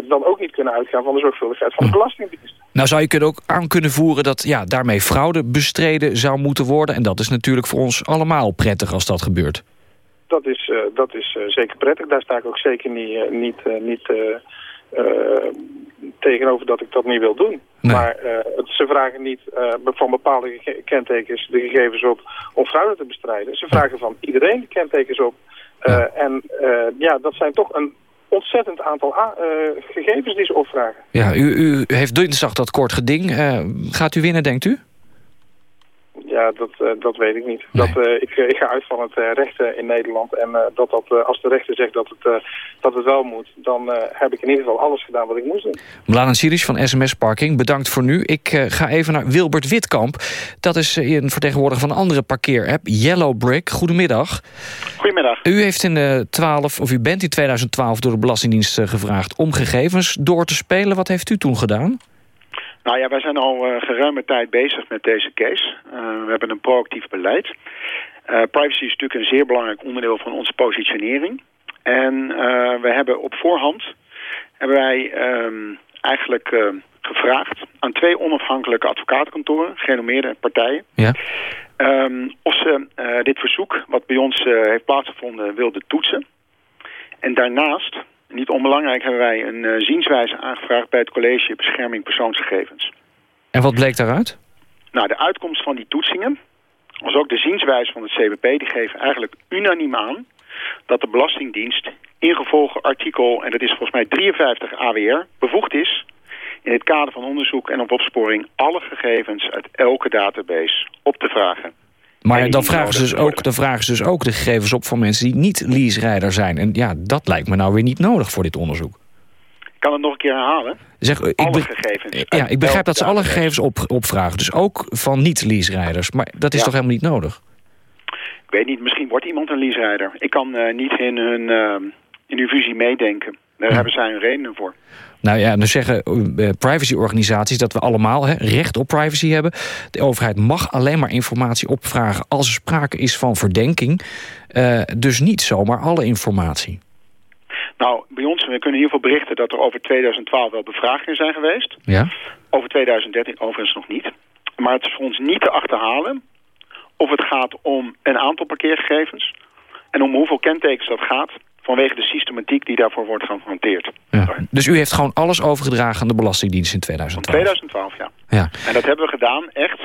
dan ook niet kunnen uitgaan van de zorgvuldigheid van de Belastingdienst. Nou zou je kunnen ook aan kunnen voeren dat ja, daarmee fraude bestreden zou moeten worden. En dat is natuurlijk voor ons allemaal prettig als dat gebeurt. Dat is, dat is zeker prettig. Daar sta ik ook zeker niet, niet, niet tegenover dat ik dat niet wil doen. Maar uh, ze vragen niet uh, van bepaalde kentekens de gegevens op om fraude te bestrijden. Ze vragen van iedereen de kentekens op. Uh, ja. En ja, dat zijn toch een ontzettend aantal gegevens die ze opvragen. Ja, u, u heeft dinsdag dat kort geding. gaat u winnen, denkt u? Ja, dat, uh, dat weet ik niet. Nee. Dat, uh, ik, ik, ga uit van het uh, rechten in Nederland. En dat, dat als de rechter zegt dat het, dat het wel moet... dan heb ik in ieder geval alles gedaan wat ik moest doen. Mladen Siris van SMS Parking, bedankt voor nu. Ik ga even naar Wilbert Witkamp. Dat is een vertegenwoordiger van een andere parkeerapp, Yellow Brick. Goedemiddag. Goedemiddag. U, heeft in de 12, of u bent in 2012 door de Belastingdienst gevraagd... om gegevens door te spelen. Wat heeft u toen gedaan? Nou ja, wij zijn al uh, geruime tijd bezig met deze case. Uh, we hebben een proactief beleid. privacy is natuurlijk een zeer belangrijk onderdeel van onze positionering. En we hebben op voorhand hebben wij ehm, eigenlijk gevraagd aan twee onafhankelijke advocatenkantoren, gerenommeerde partijen. Ja. Ehm, of ze uh, dit verzoek, wat bij ons uh, heeft plaatsgevonden, wilden toetsen. En daarnaast, niet onbelangrijk, hebben wij een uh, zienswijze aangevraagd bij het College Bescherming Persoonsgegevens. En wat bleek daaruit? Nou, de uitkomst van die toetsingen, als ook de zienswijze van het CBP, die geven eigenlijk unaniem aan dat de Belastingdienst ingevolge artikel, en dat is volgens mij 53 AWR, bevoegd is in het kader van onderzoek en op opsporing alle gegevens uit elke database op te vragen. Maar dan vragen, ze dus ook, dan vragen ze dus ook de gegevens op van mensen die niet lease-rijder zijn. En ja, dat lijkt me nou weer niet nodig voor dit onderzoek. Ik kan het nog een keer herhalen. Zeg, ik alle gegevens. Ja, ik begrijp dat ze alle gegevens op, opvragen. Dus ook van niet-lease-rijders. Maar dat is toch helemaal niet nodig? Ik weet niet, misschien wordt iemand een lease-rijder. Ik kan uh, niet in hun, uh, in hun visie meedenken. Daar hebben zij hun redenen voor. Nou ja, dan zeggen uh, privacyorganisaties dat we allemaal hè, recht op privacy hebben. De overheid mag alleen maar informatie opvragen als er sprake is van verdenking. Uh, dus niet zomaar alle informatie. Nou, bij ons, we kunnen in ieder geval berichten dat er over 2012 wel bevragingen zijn geweest. Ja. Over 2013 overigens nog niet. Maar het is voor ons niet te achterhalen of het gaat om een aantal parkeergegevens... en om hoeveel kentekens dat gaat vanwege de systematiek die daarvoor wordt gehanteerd. Ja. Dus u heeft gewoon alles overgedragen aan de Belastingdienst in 2012? In 2012, ja. ja. En dat hebben we gedaan echt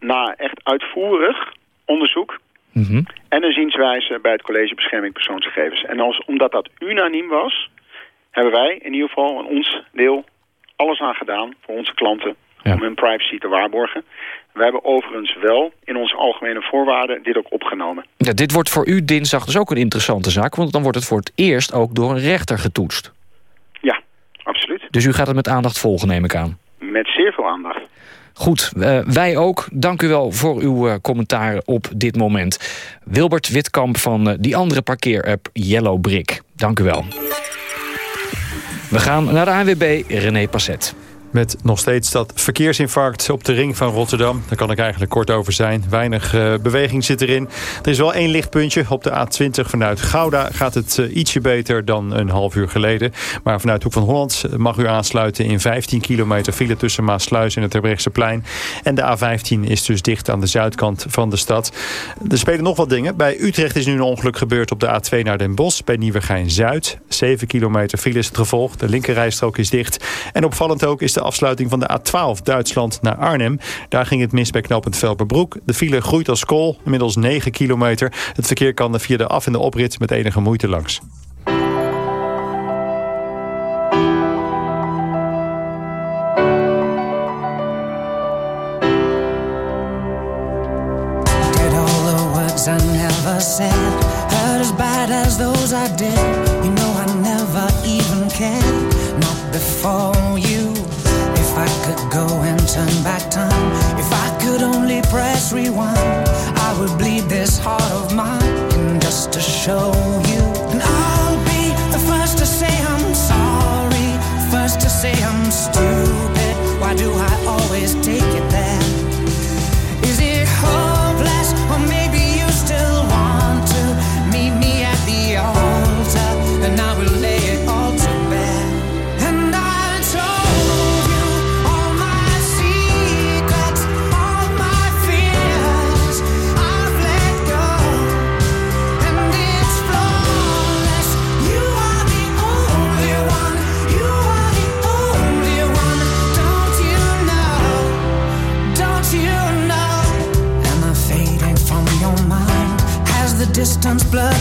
na echt uitvoerig onderzoek... Mm -hmm. en een zienswijze bij het College Bescherming Persoonsgegevens. En als, omdat dat unaniem was, hebben wij in ieder geval aan ons deel alles aan gedaan voor onze klanten ja. om hun privacy te waarborgen. We hebben overigens wel in onze algemene voorwaarden dit ook opgenomen. Ja, dit wordt voor u dinsdag dus ook een interessante zaak... want dan wordt het voor het eerst ook door een rechter getoetst. Ja, absoluut. Dus u gaat het met aandacht volgen, neem ik aan. Met zeer veel aandacht. Goed, uh, wij ook. Dank u wel voor uw uh, commentaar op dit moment. Wilbert Witkamp van uh, die andere parkeerapp Yellow Brick. Dank u wel. We gaan naar de ANWB, René Passet. Met nog steeds dat verkeersinfarct op de ring van Rotterdam. Daar kan ik eigenlijk kort over zijn. Weinig uh, beweging zit erin. Er is wel één lichtpuntje. Op de A20 vanuit Gouda gaat het uh, ietsje beter dan een half uur geleden. Maar vanuit Hoek van Holland mag u aansluiten in 15 kilometer file tussen Maasluis en het plein. En de A15 is dus dicht aan de zuidkant van de stad. Er spelen nog wat dingen. Bij Utrecht is nu een ongeluk gebeurd op de A2 naar Den Bosch. Bij Nieuwegein-Zuid. 7 kilometer file is het gevolg. De linkerrijstrook is dicht. En opvallend ook is de afsluiting van de A12 Duitsland naar Arnhem. Daar ging het mis bij knooppunt Velperbroek. De file groeit als kool, inmiddels 9 kilometer. Het verkeer kan via de af- en de oprit met enige moeite langs. Those I did You know I never even cared Not before turn back time, if I could only press rewind, I would bleed this heart of mine just to show you. And I'll be the first to say I'm sorry, first to say I'm stupid. Why do I always take it there?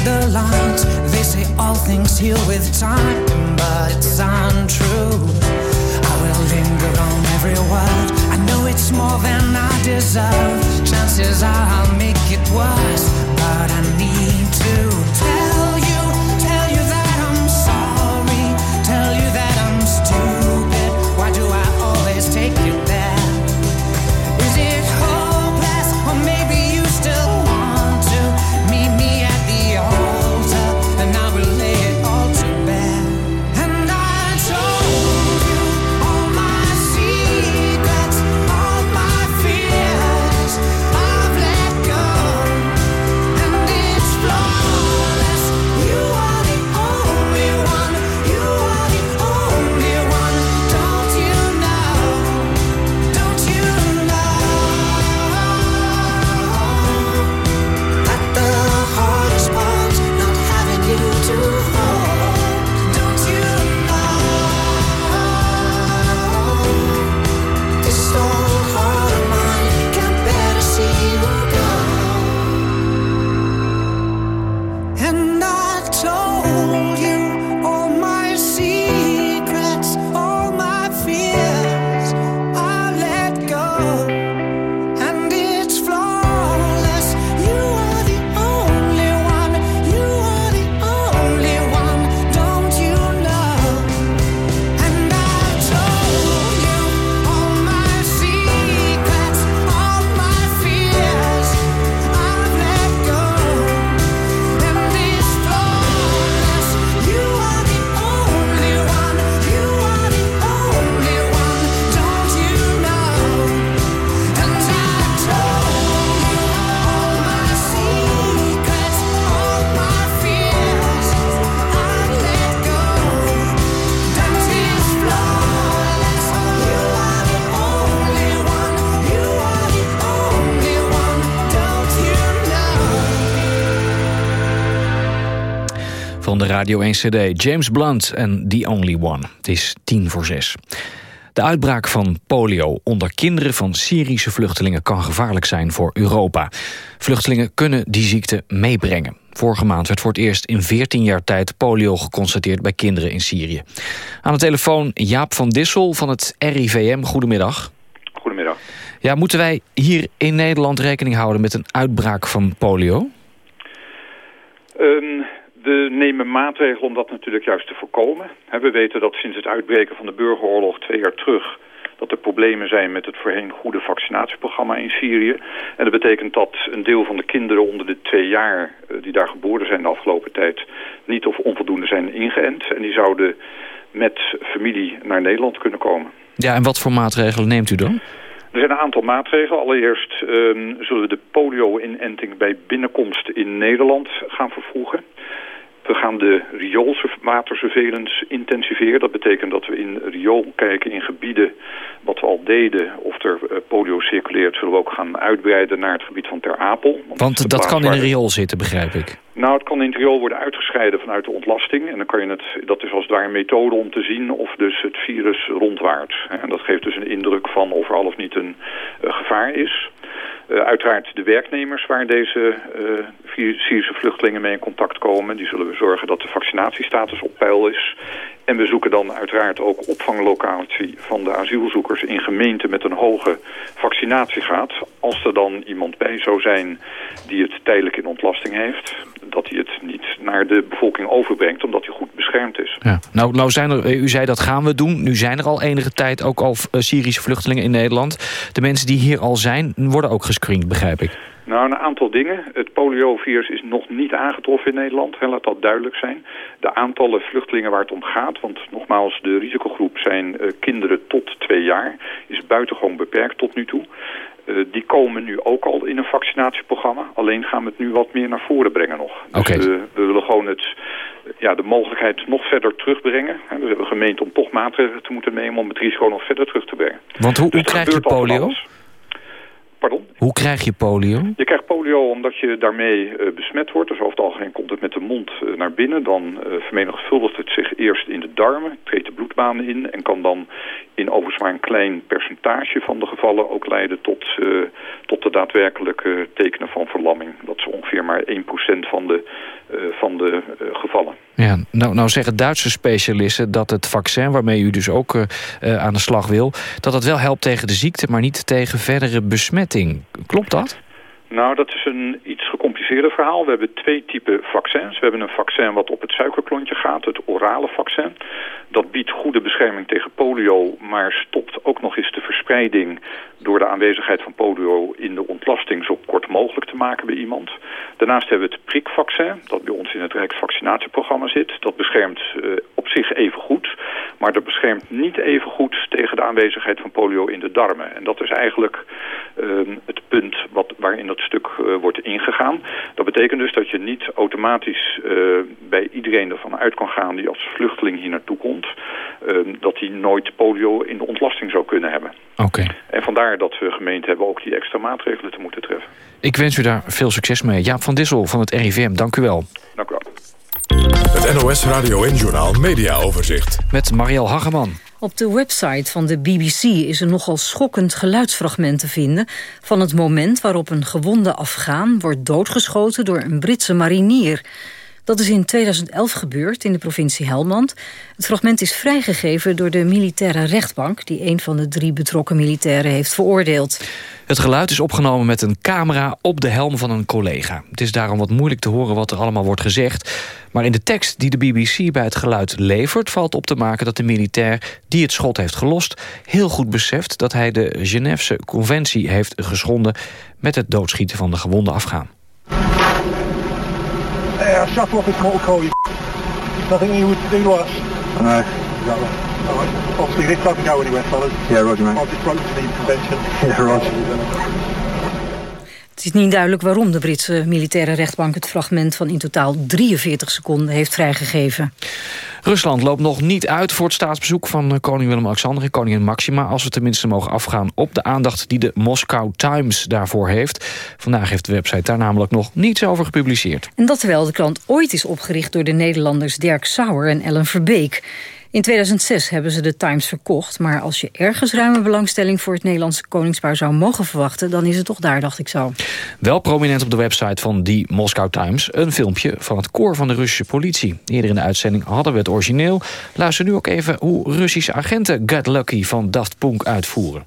The lines? They say all things heal with time, but it's untrue. I will linger on every word. I know it's more than I deserve. Chances are I'll make it worse, Radio 1 CD. James Blunt en The Only One. Het is tien voor zes. De uitbraak van polio onder kinderen van Syrische vluchtelingen... kan gevaarlijk zijn voor Europa. Vluchtelingen kunnen die ziekte meebrengen. Vorige maand werd voor het eerst in 14 jaar tijd polio geconstateerd bij kinderen in Syrië. Aan de telefoon Jaap van Dissel van het RIVM. Goedemiddag. Goedemiddag. Ja, moeten wij hier in Nederland rekening houden met een uitbraak van polio? Um, we nemen maatregelen om dat natuurlijk juist te voorkomen. We weten dat sinds het uitbreken van de burgeroorlog twee jaar terug dat er problemen zijn met het voorheen goede vaccinatieprogramma in Syrië. En dat betekent dat een deel van de kinderen onder de twee jaar eh, die daar geboren zijn de afgelopen tijd niet of onvoldoende zijn ingeënt. En die zouden met familie naar Nederland kunnen komen. Ja, en wat voor maatregelen neemt u dan? Er zijn een aantal maatregelen. Allereerst um, zullen we de polio-inenting bij binnenkomst in Nederland gaan vervoegen. We gaan de rioolwatersurveillance intensiveren. Dat betekent dat we in riool kijken in gebieden wat we al deden. Of er uh, polio circuleert, zullen we ook gaan uitbreiden naar het gebied van Ter Apel. Want, Want dat kan in een riool zitten, begrijp ik. Nou, het kan in het worden uitgescheiden vanuit de ontlasting. En dan kan je het, dat is als het ware een methode om te zien of dus het virus rondwaart. En dat geeft dus een indruk van of er al of niet een uh, gevaar is. Uh, uiteraard de werknemers waar deze uh, Syrische vluchtelingen mee in contact komen. Die zullen we zorgen dat de vaccinatiestatus op peil is. En we zoeken dan uiteraard ook opvanglocatie van de asielzoekers in gemeenten met een hoge vaccinatiegraad. Als er dan iemand bij zou zijn die het tijdelijk in ontlasting heeft, dat hij het niet naar de bevolking overbrengt, omdat hij goed beschermd is. Ja. Nou, nou zijn er, u zei dat gaan we doen. Nu zijn er al enige tijd ook al Syrische vluchtelingen in Nederland. De mensen die hier al zijn, worden ook gescreend, begrijp ik. Nou, een aantal dingen. Het poliovirus is nog niet aangetroffen in Nederland. Hè, laat dat duidelijk zijn. De aantallen vluchtelingen waar het om gaat, want nogmaals, de risicogroep zijn uh, kinderen tot twee jaar, is buitengewoon beperkt tot nu toe. Uh, die komen nu ook al in een vaccinatieprogramma. Alleen gaan we het nu wat meer naar voren brengen nog. Dus okay. we, we, willen gewoon het, ja, de mogelijkheid nog verder terugbrengen. We hebben gemeend om toch maatregelen te moeten nemen om het risico nog verder terug te brengen. Want hoe, dus hoe krijg je polio? Pardon? Hoe krijg je polio? Je krijgt polio omdat je daarmee uh, besmet wordt. Dus over het algemeen komt het met de mond uh, naar binnen. Dan uh, vermenigvuldigt het zich eerst in de darmen, treedt de bloedbanen in... en kan dan in overigens maar een klein percentage van de gevallen ook leiden tot, tot de daadwerkelijke tekenen van verlamming. Dat is ongeveer maar 1% van de, van de gevallen. Ja, nou, nou zeggen Duitse specialisten dat het vaccin waarmee u dus ook aan de slag wil... dat het wel helpt tegen de ziekte, maar niet tegen verdere besmetting. Klopt dat? Nou, dat is een iets gecompliceerder verhaal. We hebben twee typen vaccins. We hebben een vaccin wat op het suikerklontje gaat, het orale vaccin. Dat biedt goede bescherming tegen polio, maar stopt ook nog eens de verspreiding door de aanwezigheid van polio in de ontlasting zo kort mogelijk te maken bij iemand. Daarnaast hebben we het prikvaccin, dat bij ons in het Rijksvaccinatieprogramma zit. Dat beschermt uh, op zich even goed, maar dat beschermt niet even goed tegen de aanwezigheid van polio in de darmen. En dat is eigenlijk uh, het punt wat, waarin dat stuk uh, wordt ingegaan. Dat betekent dus dat je niet automatisch bij iedereen ervan uit kan gaan die als vluchteling hier naartoe komt, dat hij nooit polio in de ontlasting zou kunnen hebben. Oké. Okay. En vandaar dat we gemeend hebben ook die extra maatregelen te moeten treffen. Ik wens u daar veel succes mee. Jaap van Dissel van het RIVM, dank u wel. Dank u wel. Het NOS Radio en Journaal Media Overzicht. Met Marielle Hageman. Op de website van de BBC is een nogal schokkend geluidsfragment te vinden... van het moment waarop een gewonde Afghaan wordt doodgeschoten door een Britse marinier... Dat is in 2011 gebeurd in de provincie Helmand. Het fragment is vrijgegeven door de militaire rechtbank... die een van de drie betrokken militairen heeft veroordeeld. Het geluid is opgenomen met een camera op de helm van een collega. Het is daarom wat moeilijk te horen wat er allemaal wordt gezegd. Maar in de tekst die de BBC bij het geluid levert... valt op te maken dat de militair die het schot heeft gelost... heel goed beseft dat hij de Genèvese conventie heeft geschonden... met het doodschieten van de gewonde Afghaan. Yeah, I shot up his motor car, you Nothing you would do to us. No. Exactly. Alright. Obviously this doesn't go anywhere, fellas. Yeah, roger, mate. I've just broken the convention. Yeah, roger. Het is niet duidelijk waarom de Britse militaire rechtbank... het fragment van in totaal 43 seconden heeft vrijgegeven. Rusland loopt nog niet uit voor het staatsbezoek van eh, koning Willem-Alexander en koningin Maxima... als we tenminste mogen afgaan op de aandacht die de Moscow Times daarvoor heeft. Vandaag heeft de website daar namelijk nog niets over gepubliceerd. En dat terwijl de krant ooit is opgericht door de Nederlanders Dirk Sauer en Ellen Verbeek. In 2006 hebben ze de Times verkocht. Maar als je ergens ruime belangstelling voor het Nederlandse koningspaar zou mogen verwachten... dan is het toch daar, dacht ik zo. Wel prominent op de website van die Moscow Times... een filmpje van het koor van de Russische politie. Eerder in de uitzending hadden we het origineel. Luister nu ook even hoe Russische agenten Get Lucky van Daft Punk uitvoeren.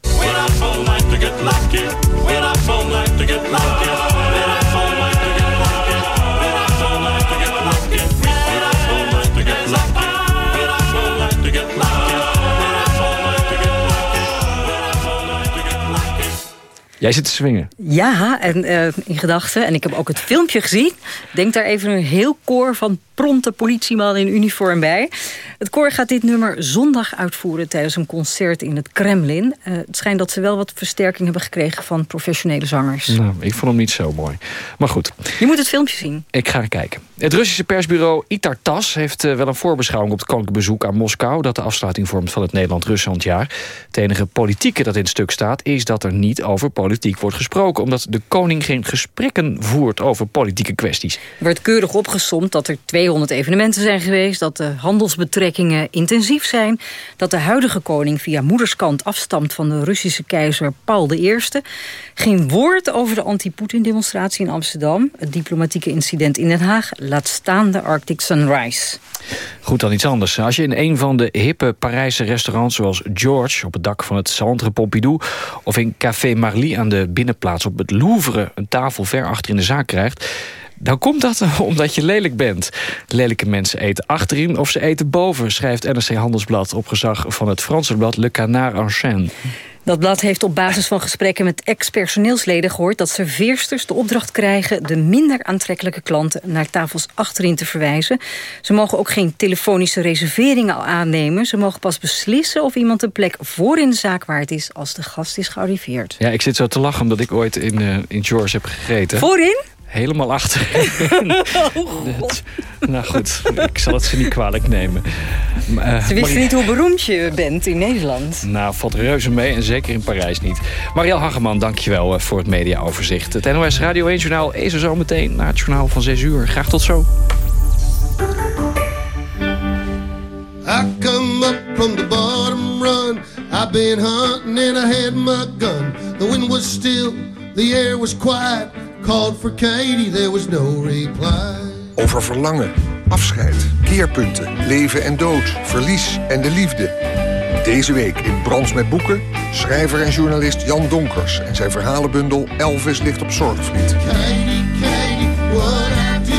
Jij zit te swingen. Ja, en, uh, in gedachten. En ik heb ook het filmpje gezien. Denk daar even een heel koor van pronte politiemannen in uniform bij. Het koor gaat dit nummer zondag uitvoeren tijdens een concert in het Kremlin. Uh, het schijnt dat ze wel wat versterking hebben gekregen van professionele zangers. Nou, ik vond hem niet zo mooi. Maar goed. Je moet het filmpje zien. Ik ga er kijken. Het Russische persbureau Itartas heeft uh, wel een voorbeschouwing op het koninklijk bezoek aan Moskou... dat de afsluiting vormt van het Nederland-Ruslandjaar. Het enige politieke dat in het stuk staat is dat er niet over politiek wordt gesproken... omdat de koning geen gesprekken voert over politieke kwesties. Er werd keurig opgesomd dat er 200 evenementen zijn geweest... dat de handelsbetrekkingen intensief zijn... dat de huidige koning via moederskant afstamt van de Russische keizer Paul I. Geen woord over de anti-Poetin-demonstratie in Amsterdam... het diplomatieke incident in Den Haag... laat staan de Arctic Sunrise. Goed dan iets anders. Als je in een van de hippe Parijse restaurants zoals George... op het dak van het Centre Pompidou... of in Café Marly aan de binnenplaats op het Louvre... een tafel ver achter in de zaak krijgt... Dan komt dat *laughs* omdat je lelijk bent. Lelijke mensen eten achterin of ze eten boven... schrijft NRC Handelsblad op gezag van het Franse blad Le Canard Enchaîne. Dat blad heeft op basis van gesprekken met ex-personeelsleden gehoord... dat serveersters de opdracht krijgen de minder aantrekkelijke klanten... naar tafels achterin te verwijzen. Ze mogen ook geen telefonische reserveringen aannemen. Ze mogen pas beslissen of iemand een plek voor in de zaak waard is... als de gast is gearriveerd. Ja, ik zit zo te lachen omdat ik ooit in, uh, in George heb gegeten. Voorin? Helemaal achter. *laughs* oh, nou goed, ik zal het ze niet kwalijk nemen. Uh, ze wisten niet hoe beroemd je bent in Nederland. Nou, valt reuze mee en zeker in Parijs niet. Marielle Hageman, dankjewel uh, voor het mediaoverzicht. Het NOS Radio 1 Journaal is er zo meteen na het journaal van 6 uur. Graag tot zo. I come up from the bottom run. I've been hunting and I had my gun. The wind was still, the air was quiet. Called for Katie, there was no reply. Over verlangen, afscheid, keerpunten, leven en dood, verlies en de liefde. Deze week in Brands met Boeken, schrijver en journalist Jan Donkers... en zijn verhalenbundel Elvis ligt op Zorgvliet. Katie, Katie, what I do,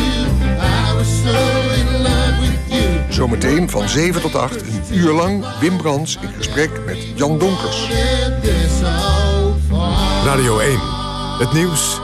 I was so in love with you. Zometeen van 7 tot 8, een uur lang, Wim Brands in gesprek met Jan Donkers. Radio 1, het nieuws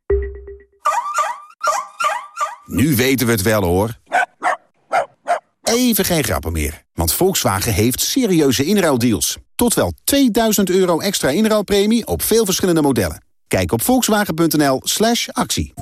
Nu weten we het wel, hoor. Even geen grappen meer, want Volkswagen heeft serieuze inruildeals. Tot wel 2000 euro extra inruilpremie op veel verschillende modellen. Kijk op volkswagen.nl slash actie.